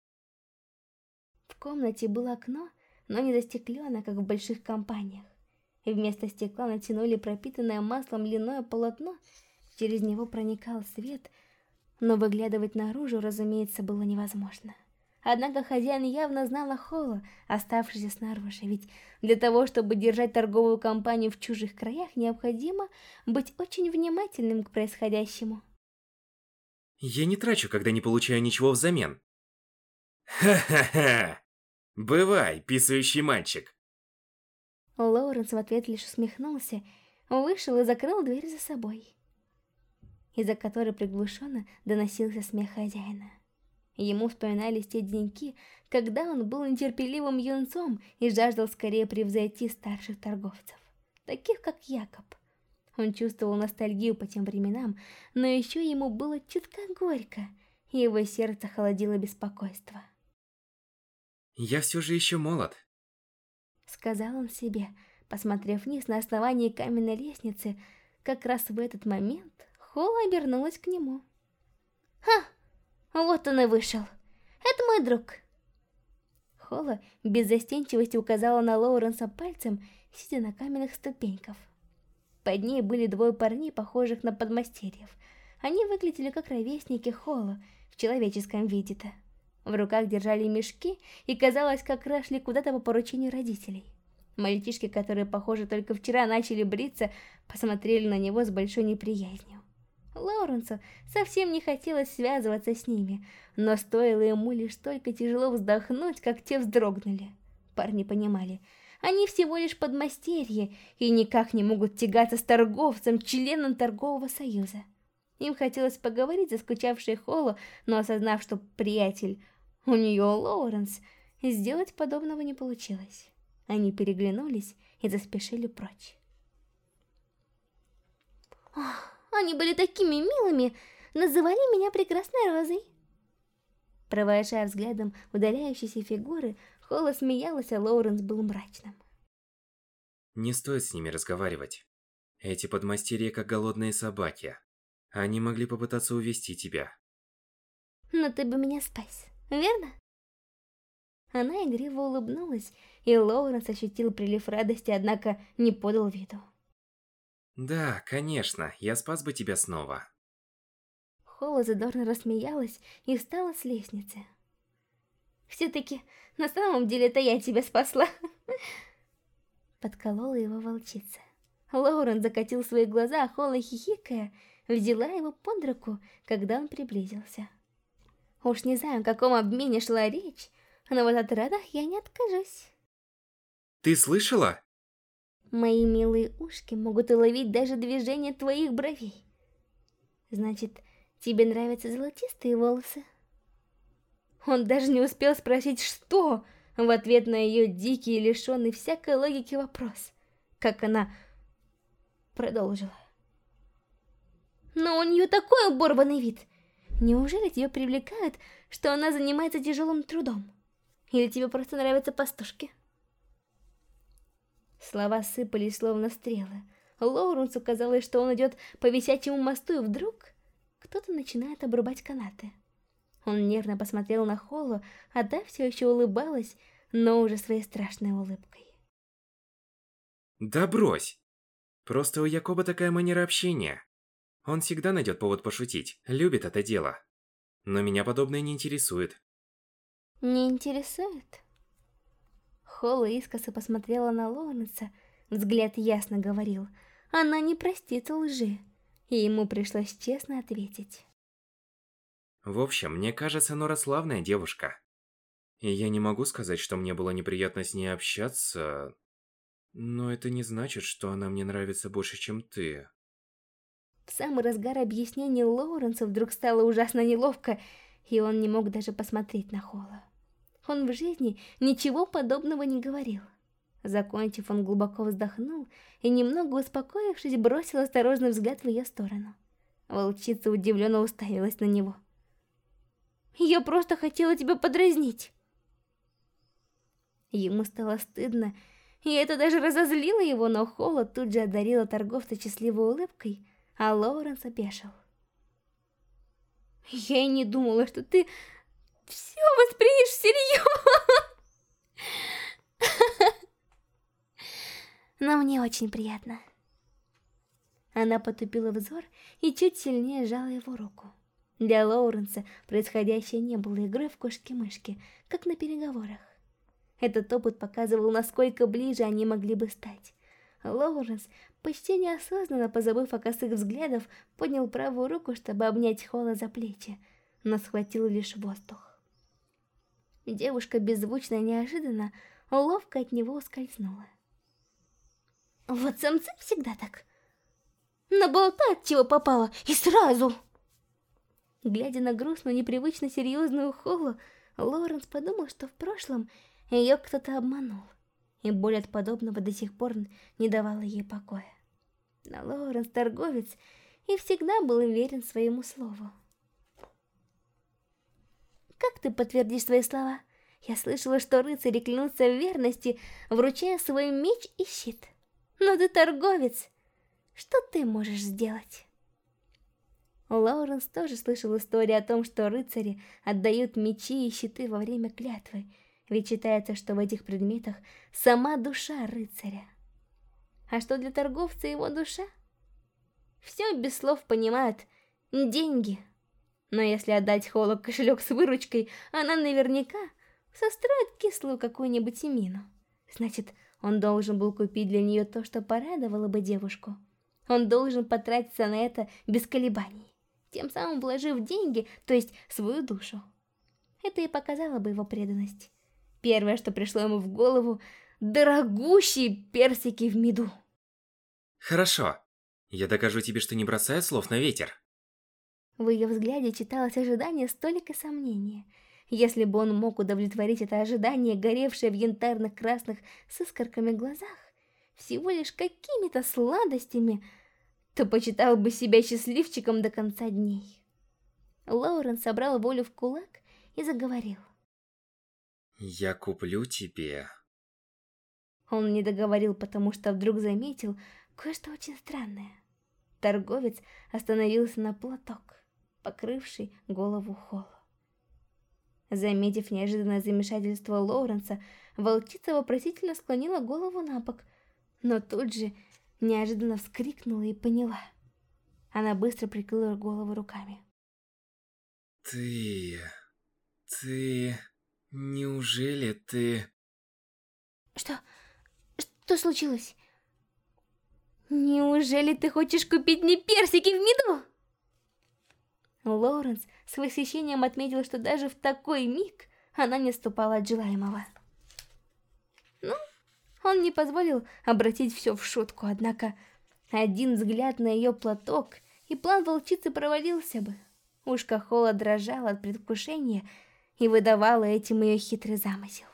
В комнате было окно, но не застеклено, как в больших компаниях. Вместо стекла натянули пропитанное маслом льняное полотно, через него проникал свет, но выглядывать наружу, разумеется, было невозможно. Однако хозяин явно знал о Холо, оставшийся снаружи, ведь для того, чтобы держать торговую компанию в чужих краях, необходимо быть очень внимательным к происходящему. Я не трачу, когда не получаю ничего взамен. Ха-ха-ха! Бывай, писающий мальчик. Лоуренс в ответ лишь усмехнулся, вышел и закрыл дверь за собой, из-за которой приглушенно доносился смех хозяина. Ему вспоминались те деньки, когда он был нетерпеливым юнцом и жаждал скорее превзойти старших торговцев, таких как Якоб. Он чувствовал ностальгию по тем временам, но еще ему было чутка горько, и его сердце холодило беспокойство. «Я все же еще молод», — сказал он себе, посмотрев вниз на основание каменной лестницы. Как раз в этот момент Холла обернулась к нему. «Ха!» Вот он и вышел. Это мой друг. Холла без застенчивости указала на Лоуренса пальцем, сидя на каменных ступеньках. Под ней были двое парней, похожих на подмастерьев. Они выглядели как ровесники Холла в человеческом виде-то. В руках держали мешки и, казалось, как шли куда-то по поручению родителей. Мальчишки, которые, похоже, только вчера начали бриться, посмотрели на него с большой неприязнью. Лоуренсу совсем не хотелось связываться с ними, но стоило ему лишь только тяжело вздохнуть, как те вздрогнули. Парни понимали, они всего лишь подмастерье и никак не могут тягаться с торговцем, членом торгового союза. Им хотелось поговорить, заскучавшей Холлу, но осознав, что приятель у нее Лоуренс, сделать подобного не получилось. Они переглянулись и заспешили прочь. Ох. Они были такими милыми, называли меня прекрасной розой. Провожая взглядом удаляющейся фигуры, Холла смеялась, а Лоуренс был мрачным. Не стоит с ними разговаривать. Эти подмастерья как голодные собаки. Они могли попытаться увести тебя. Но ты бы меня спас, верно? Она игриво улыбнулась, и Лоуренс ощутил прилив радости, однако не подал виду. Да, конечно, я спас бы тебя снова. Холла задорно рассмеялась и встала с лестницы. Все-таки, на самом деле, это я тебя спасла. Подколола его волчица. Лоурен закатил свои глаза, а Холла, хихикая, взяла его под руку, когда он приблизился. Уж не знаю, о каком обмене шла речь, но вот от радах я не откажусь. Ты слышала? Мои милые ушки могут уловить даже движение твоих бровей. Значит, тебе нравятся золотистые волосы? Он даже не успел спросить «что?» в ответ на ее дикий и лишенный всякой логики вопрос. Как она продолжила. Но у нее такой оборванный вид. Неужели тебя привлекает, что она занимается тяжелым трудом? Или тебе просто нравятся пастушки? Слова сыпались словно стрелы. Лоуренсу казалось, что он идет по висячему мосту, и вдруг кто-то начинает обрубать канаты. Он нервно посмотрел на Холлу, а та все еще улыбалась, но уже своей страшной улыбкой. Да брось! Просто у Якоба такая манера общения. Он всегда найдет повод пошутить, любит это дело. Но меня подобное не интересует. Не интересует? Холла искоса посмотрела на Лоуренса, взгляд ясно говорил, она не простит лжи, и ему пришлось честно ответить. В общем, мне кажется, Нора славная девушка. И я не могу сказать, что мне было неприятно с ней общаться, но это не значит, что она мне нравится больше, чем ты. В самый разгар объяснений Лоуренса вдруг стало ужасно неловко, и он не мог даже посмотреть на Холла. Он в жизни ничего подобного не говорил. Закончив, он глубоко вздохнул и, немного успокоившись, бросил осторожный взгляд в ее сторону. Волчица удивленно уставилась на него. «Я просто хотела тебя подразнить!» Ему стало стыдно, и это даже разозлило его, но Холла тут же одарила торговца счастливой улыбкой, а Лоуренс опешил. «Я и не думала, что ты все воспримешь всерьез. Но мне очень приятно. Она потупила взор и чуть сильнее сжала его руку. Для Лоуренса происходящее не было игрой в кошки-мышки, как на переговорах. Этот опыт показывал, насколько ближе они могли бы стать. Лоуренс, почти неосознанно позабыв о косых взглядах, поднял правую руку, чтобы обнять Холла за плечи, но схватил лишь воздух. Девушка беззвучно и неожиданно ловко от него ускользнула. Вот самцы всегда так. Наболтать чего попало, и сразу! Глядя на грустную, непривычно серьезную Холлу, Лоуренс подумал, что в прошлом ее кто-то обманул и боль от подобного до сих пор не давала ей покоя. Но Лоуренс торговец и всегда был уверен своему слову. «Как ты подтвердишь свои слова? Я слышала, что рыцари клянутся в верности, вручая свой меч и щит. Но ты торговец, что ты можешь сделать?» Лоуренс тоже слышал историю о том, что рыцари отдают мечи и щиты во время клятвы, ведь считается, что в этих предметах сама душа рыцаря. А что для торговца его душа? Все без слов понимают. Деньги. Но если отдать Холу кошелек с выручкой, она наверняка состроит кислую какую-нибудь мину. Значит, он должен был купить для нее то, что порадовало бы девушку. Он должен потратиться на это без колебаний, тем самым вложив деньги, то есть свою душу. Это и показало бы его преданность. Первое, что пришло ему в голову, дорогущие персики в меду. Хорошо. Я докажу тебе, что не бросаю слов на ветер. В ее взгляде читалось ожидание столько сомнения. Если бы он мог удовлетворить это ожидание, горевшее в янтарных красных с искорками глазах, всего лишь какими-то сладостями, то почитал бы себя счастливчиком до конца дней. Лоурен собрал волю в кулак и заговорил. Я куплю тебе. Он не договорил, потому что вдруг заметил кое-что очень странное. Торговец остановился на платок, покрывший голову Холла. Заметив неожиданное замешательство Лоуренса, волчица вопросительно склонила голову на бок, но тут же неожиданно вскрикнула и поняла. Она быстро прикрыла голову руками. Ты... ты... Неужели ты... Что? Что случилось? Неужели ты хочешь купить мне персики в меду? Лоуренс с восхищением отметил, что даже в такой миг она не ступала от желаемого. Ну, он не позволил обратить все в шутку, однако один взгляд на ее платок, и план волчицы провалился бы. Ушко Холла дрожало от предвкушения, и выдавала этим ее хитрый замысел.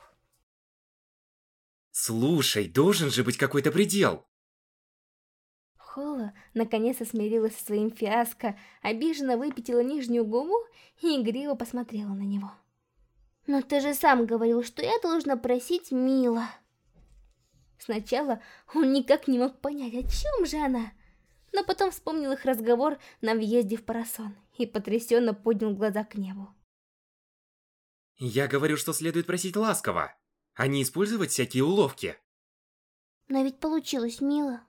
Слушай, должен же быть какой-то предел. Холла наконец-то смирилась со своим фиаско, обиженно выпятила нижнюю губу и игриво посмотрела на него. «Но ты же сам говорил, что я должна просить Мила». Сначала он никак не мог понять, о чем же она, но потом вспомнил их разговор на въезде в Парасон и потрясенно поднял глаза к небу. Я говорю, что следует просить ласково, а не использовать всякие уловки. Но ведь получилось мило.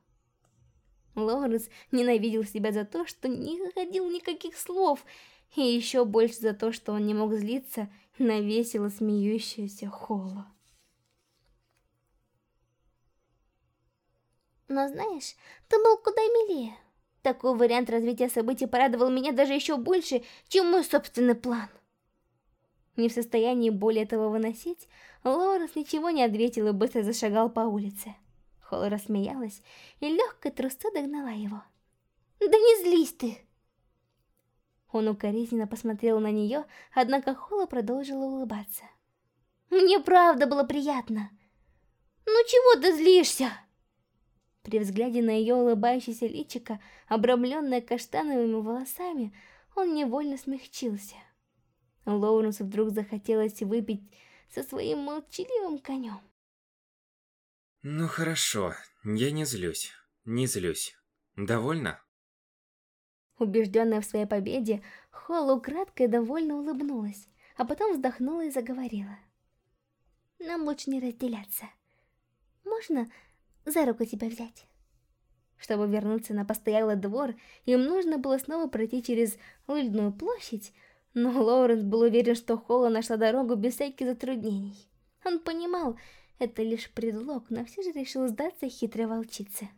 Лоуренс ненавидел себя за то, что не находил никаких слов, и еще больше за то, что он не мог злиться на весело смеющуюся Холла. Но знаешь, ты был куда милее. Такой вариант развития событий порадовал меня даже еще больше, чем мой собственный план. Не в состоянии более этого выносить, Лоренс ничего не ответил и быстро зашагал по улице. Холла рассмеялась и легкой трусцой догнала его. «Да не злись ты!» Он укоризненно посмотрел на нее, однако Холла продолжила улыбаться. «Мне правда было приятно. Ну чего ты злишься?» При взгляде на ее улыбающееся личико, обрамленное каштановыми волосами, он невольно смягчился. Лоуренсу вдруг захотелось выпить со своим молчаливым конем. Ну хорошо, я не злюсь, не злюсь. Довольно? Убежденная в своей победе, Холл украдкой довольно улыбнулась, а потом вздохнула и заговорила. Нам лучше не разделяться. Можно за руку тебя взять? Чтобы вернуться на постоялый двор, им нужно было снова пройти через Лыльную площадь, но Лоуренс был уверен, что Холла нашла дорогу без всяких затруднений. Он понимал, это лишь предлог, но все же решил сдаться хитрой волчице.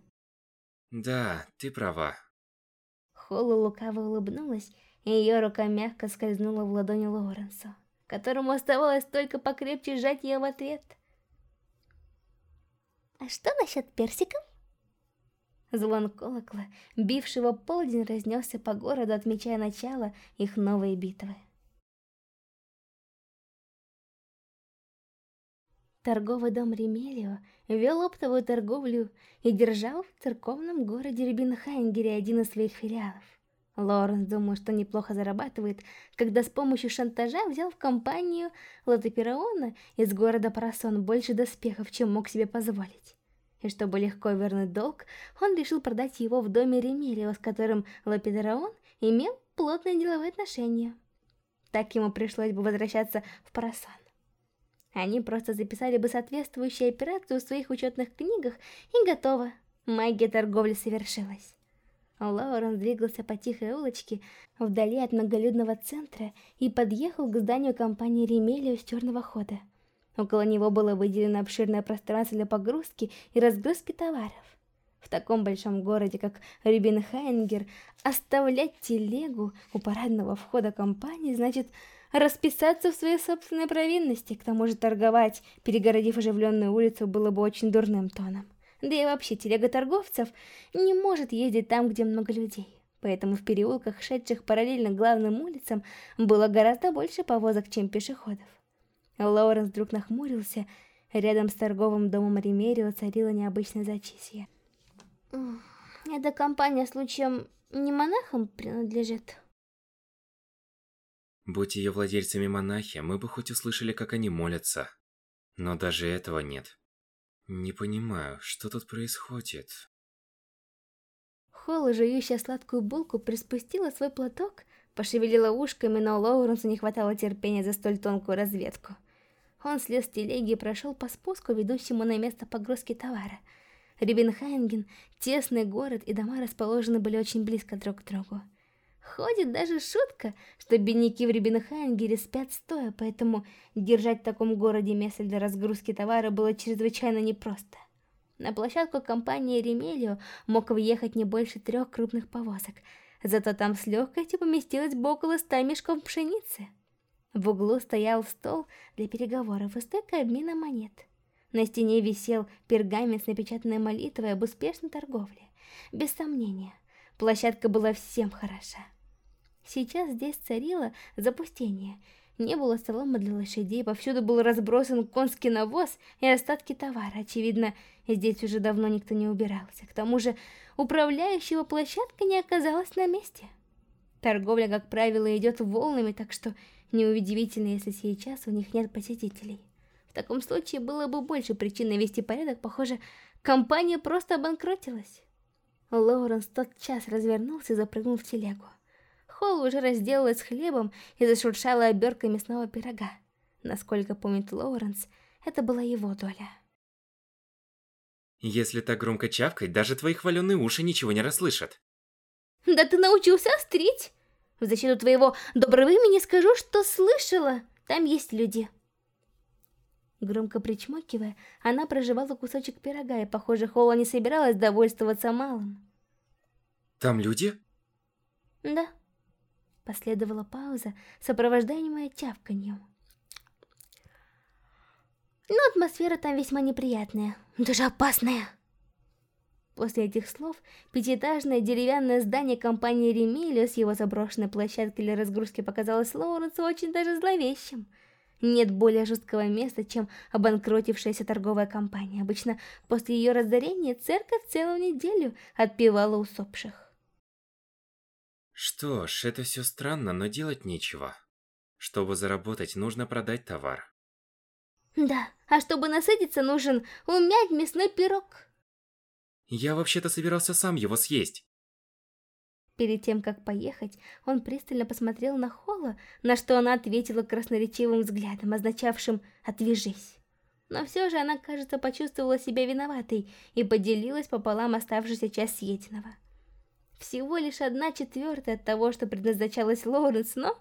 Да, ты права. Холла лукаво улыбнулась, и ее рука мягко скользнула в ладони Лоуренсу, которому оставалось только покрепче сжать ее в ответ. «А что насчет персиков?» Звон колокола, бившего полдень, разнесся по городу, отмечая начало их новой битвы. Торговый дом Ремелио вел оптовую торговлю и держал в церковном городе Рибинхайнгере один из своих филиалов. Лоренс думал, что неплохо зарабатывает, когда с помощью шантажа взял в компанию Латопераона из города Парасон больше доспехов, чем мог себе позволить. И чтобы легко вернуть долг, он решил продать его в доме Ремелио, с которым Лапидераон имел плотные деловые отношения. Так ему пришлось бы возвращаться в Парасон. Они просто записали бы соответствующую операцию в своих учетных книгах и готово. Магия торговли совершилась. Лоуренс двигался по тихой улочке вдали от многолюдного центра и подъехал к зданию компании Ремелио с черного хода. Около него было выделено обширное пространство для погрузки и разгрузки товаров. В таком большом городе, как Рибенхайнгер, оставлять телегу у парадного входа компании значит расписаться в своей собственной провинности, к тому же торговать, перегородив оживленную улицу, было бы очень дурным тоном. Да и вообще, телега торговцев не может ездить там, где много людей. Поэтому в переулках, шедших параллельно главным улицам, было гораздо больше повозок, чем пешеходов. Лоуренс вдруг нахмурился. Рядом с торговым домом Ремерио царило необычное зачисье. Эта компания случаем не монахам принадлежит? Будь ее владельцами монахи, мы бы хоть услышали, как они молятся. Но даже этого нет. Не понимаю, что тут происходит. Холла, жующая сладкую булку, приспустила свой платок, пошевелила ушками, но Лоуренсу не хватало терпения за столь тонкую разведку. Он слез с телеги и прошел по спуску, ведущему на место погрузки товара. Рибенхайнген, тесный город и дома расположены были очень близко друг к другу. Ходит даже шутка, что бедняки в Рибенхайнгере спят стоя, поэтому держать в таком городе место для разгрузки товара было чрезвычайно непросто. На площадку компании Ремелио мог въехать не больше трех крупных повозок, зато там с легкостью поместилось бы около ста мешков пшеницы. В углу стоял стол для переговоров и стойка обмена монет. На стене висел пергамент с напечатанной молитвой об успешной торговле. Без сомнения, площадка была всем хороша. Сейчас здесь царило запустение. Не было соломы для лошадей, повсюду был разбросан конский навоз и остатки товара. Очевидно, здесь уже давно никто не убирался. К тому же, управляющего площадка не оказалась на месте. Торговля, как правило, идет волнами, так что Неудивительно, если сейчас у них нет посетителей. В таком случае было бы больше причин навести порядок, похоже, компания просто обанкротилась. Лоуренс тотчас развернулся и запрыгнул в телегу. Холл уже разделалась хлебом и зашуршала оберка мясного пирога. Насколько помнит Лоуренс, это была его доля. Если так громко чавкать, даже твои хваленые уши ничего не расслышат. Да ты научился острить! В защиту твоего доброго имени скажу, что слышала. Там есть люди. Громко причмокивая, она проживала кусочек пирога, и, похоже, Холла не собиралась довольствоваться малым. «Там люди?» «Да». Последовала пауза, сопровождаемая тявканьем. Но атмосфера там весьма неприятная, даже опасная. После этих слов пятиэтажное деревянное здание компании Ремилио с его заброшенной площадкой для разгрузки показалось Лоуренсу очень даже зловещим. Нет более жесткого места, чем обанкротившаяся торговая компания. Обычно после ее разорения церковь целую неделю отпевала усопших. Что ж, это все странно, но делать нечего. Чтобы заработать, нужно продать товар. Да, а чтобы насытиться, нужен умять мясной пирог. Я вообще-то собирался сам его съесть. Перед тем, как поехать, он пристально посмотрел на Холла, на что она ответила красноречивым взглядом, означавшим «отвяжись». Но все же она, кажется, почувствовала себя виноватой и поделилась пополам оставшуюся часть съеденного. Всего лишь одна четвертая от того, что предназначалось Лоуренс, но...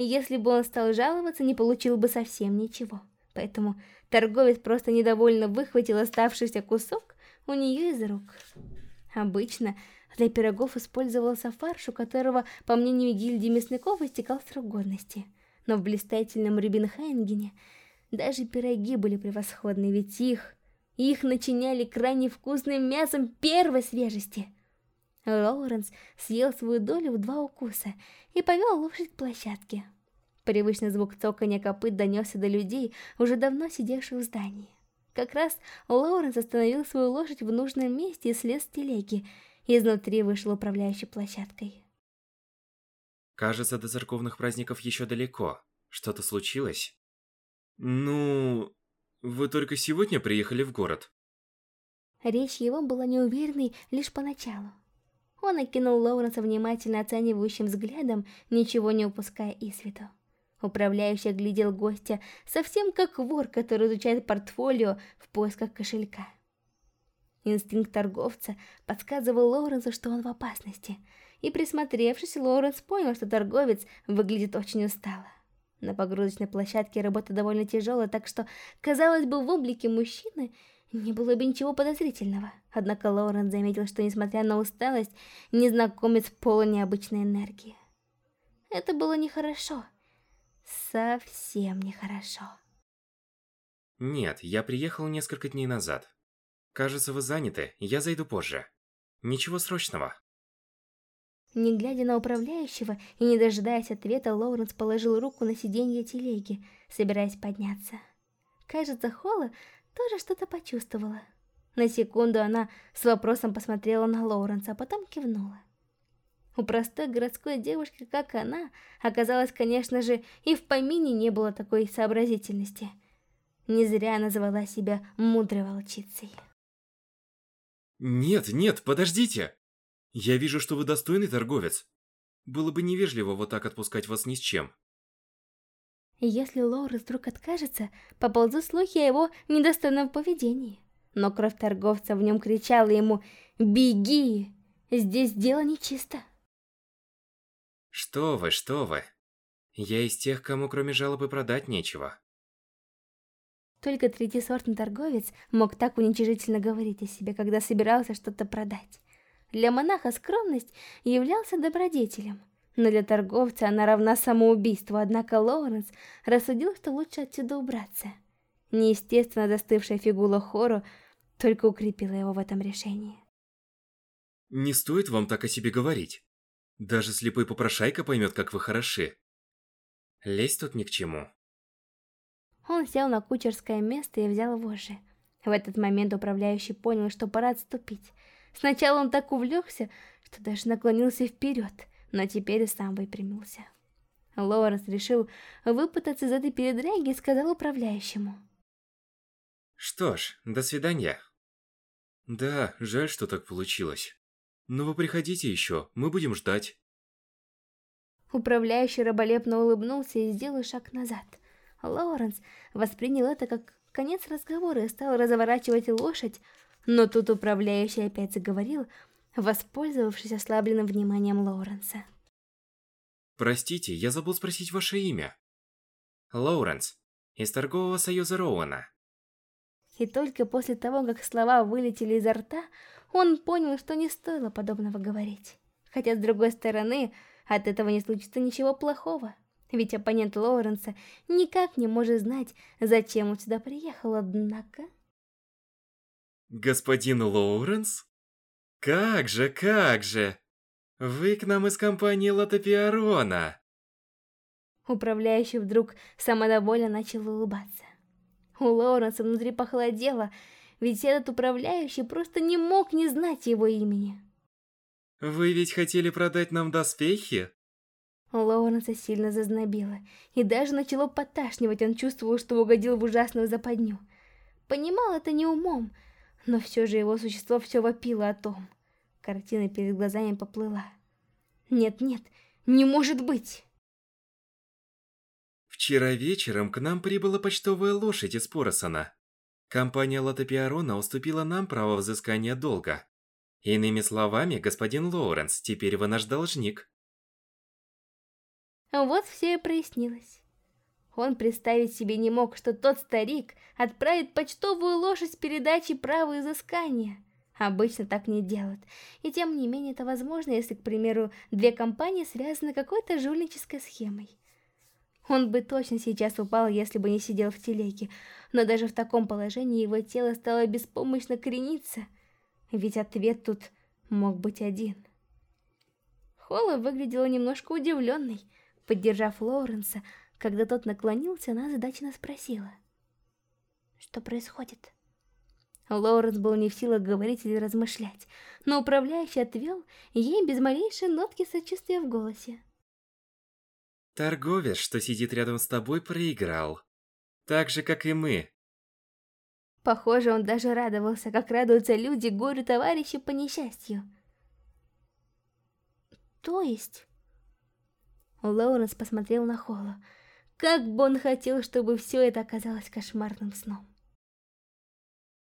Если бы он стал жаловаться, не получил бы совсем ничего. Поэтому торговец просто недовольно выхватил оставшийся кусок у нее из рук. Обычно для пирогов использовался фарш, у которого, по мнению гильдии мясников, истекал срок годности. Но в блистательном Рибенхайнгене даже пироги были превосходны, ведь их, их начиняли крайне вкусным мясом первой свежести. Лоуренс съел свою долю в два укуса и повел лошадь к площадке. Привычный звук цоканья копыт донесся до людей, уже давно сидевших в здании. Как раз Лоуренс остановил свою лошадь в нужном месте и слез с телеги. Изнутри вышел управляющий площадкой. Кажется, до церковных праздников еще далеко. Что-то случилось? Ну... Вы только сегодня приехали в город? Речь его была неуверенной лишь поначалу. Он окинул Лоуренса внимательно оценивающим взглядом, ничего не упуская из виду. Управляющий глядел гостя совсем как вор, который изучает портфолио в поисках кошелька. Инстинкт торговца подсказывал Лоуренсу, что он в опасности, и присмотревшись, Лоуренс понял, что торговец выглядит очень устало. На погрузочной площадке работа довольно тяжелая, так что, казалось бы, в облике мужчины не было бы ничего подозрительного. Однако Лоуренс заметил, что, несмотря на усталость, незнакомец полон необычной энергии. Это было нехорошо. Совсем нехорошо. Нет, я приехал несколько дней назад. Кажется, вы заняты, я зайду позже. Ничего срочного. Не глядя на управляющего и не дожидаясь ответа, Лоуренс положил руку на сиденье телеги, собираясь подняться. Кажется, Холла тоже что-то почувствовала. На секунду она с вопросом посмотрела на Лоуренса, а потом кивнула. У простой городской девушки, как она, оказалось, конечно же, и в помине не было такой сообразительности. Не зря назвала себя мудрой волчицей. Нет, нет, подождите! Я вижу, что вы достойный торговец. Было бы невежливо вот так отпускать вас ни с чем. Если Лоурес вдруг откажется, поползут слухи о его недостойном поведении. Но кровь торговца в нем кричала ему «Беги! Здесь дело нечисто!» Что вы, что вы. Я из тех, кому кроме жалобы продать нечего. Только третьесортный торговец мог так уничижительно говорить о себе, когда собирался что-то продать. Для монаха скромность являлся добродетелем, но для торговца она равна самоубийству, однако Лоуренс рассудил, что лучше отсюда убраться. Неестественно застывшая фигура Хору только укрепила его в этом решении. Не стоит вам так о себе говорить. Даже слепой попрошайка поймет, как вы хороши. Лезть тут ни к чему. Он сел на кучерское место и взял вожжи. В этот момент управляющий понял, что пора отступить. Сначала он так увлекся, что даже наклонился вперед, но теперь и сам выпрямился. Лоуренс решил выпутаться из этой передряги и сказал управляющему. Что ж, до свидания. Да, жаль, что так получилось. Но вы приходите еще, мы будем ждать. Управляющий раболепно улыбнулся и сделал шаг назад. Лоуренс воспринял это как конец разговора и стал разворачивать лошадь, но тут управляющий опять заговорил, воспользовавшись ослабленным вниманием Лоуренса. Простите, я забыл спросить ваше имя. Лоуренс, из торгового союза Роуэна. И только после того, как слова вылетели изо рта, он понял, что не стоило подобного говорить. Хотя, с другой стороны, от этого не случится ничего плохого. Ведь оппонент Лоуренса никак не может знать, зачем он сюда приехал, однако... Господин Лоуренс? Как же, как же! Вы к нам из компании Латопиарона! Управляющий вдруг самодовольно начал улыбаться. У Лоуренса внутри похолодело, ведь этот управляющий просто не мог не знать его имени. Вы ведь хотели продать нам доспехи? Лоуренса сильно зазнобило, и даже начало поташнивать, он чувствовал, что угодил в ужасную западню. Понимал это не умом, но все же его существо все вопило о том. Картина перед глазами поплыла. Нет-нет, не может быть! Вчера вечером к нам прибыла почтовая лошадь из Поросона. Компания Латопиарона уступила нам право взыскания долга. Иными словами, господин Лоуренс, теперь вы наш должник. Вот все и прояснилось. Он представить себе не мог, что тот старик отправит почтовую лошадь с передачей права изыскания. Обычно так не делают. И тем не менее это возможно, если, к примеру, две компании связаны какой-то жульнической схемой. Он бы точно сейчас упал, если бы не сидел в телеге, но даже в таком положении его тело стало беспомощно крениться, ведь ответ тут мог быть один. Холла выглядела немножко удивленной, поддержав Лоуренса, когда тот наклонился, она задачно спросила. «Что происходит?» Лоуренс был не в силах говорить или размышлять, но управляющий отвел ей без малейшей нотки сочувствия в голосе. Торговец, что сидит рядом с тобой, проиграл. Так же, как и мы. Похоже, он даже радовался, как радуются люди горю товарища по несчастью. То есть... Лоуренс посмотрел на Холла. Как бы он хотел, чтобы все это оказалось кошмарным сном.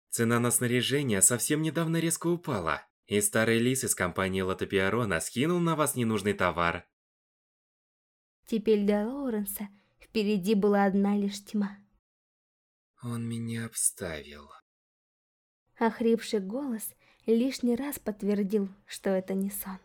Цена на снаряжение совсем недавно резко упала, и старый лис из компании Латопиарона скинул на вас ненужный товар. Теперь для Лоуренса впереди была одна лишь тьма. Он меня обставил. Охрипший голос лишний раз подтвердил, что это не сон.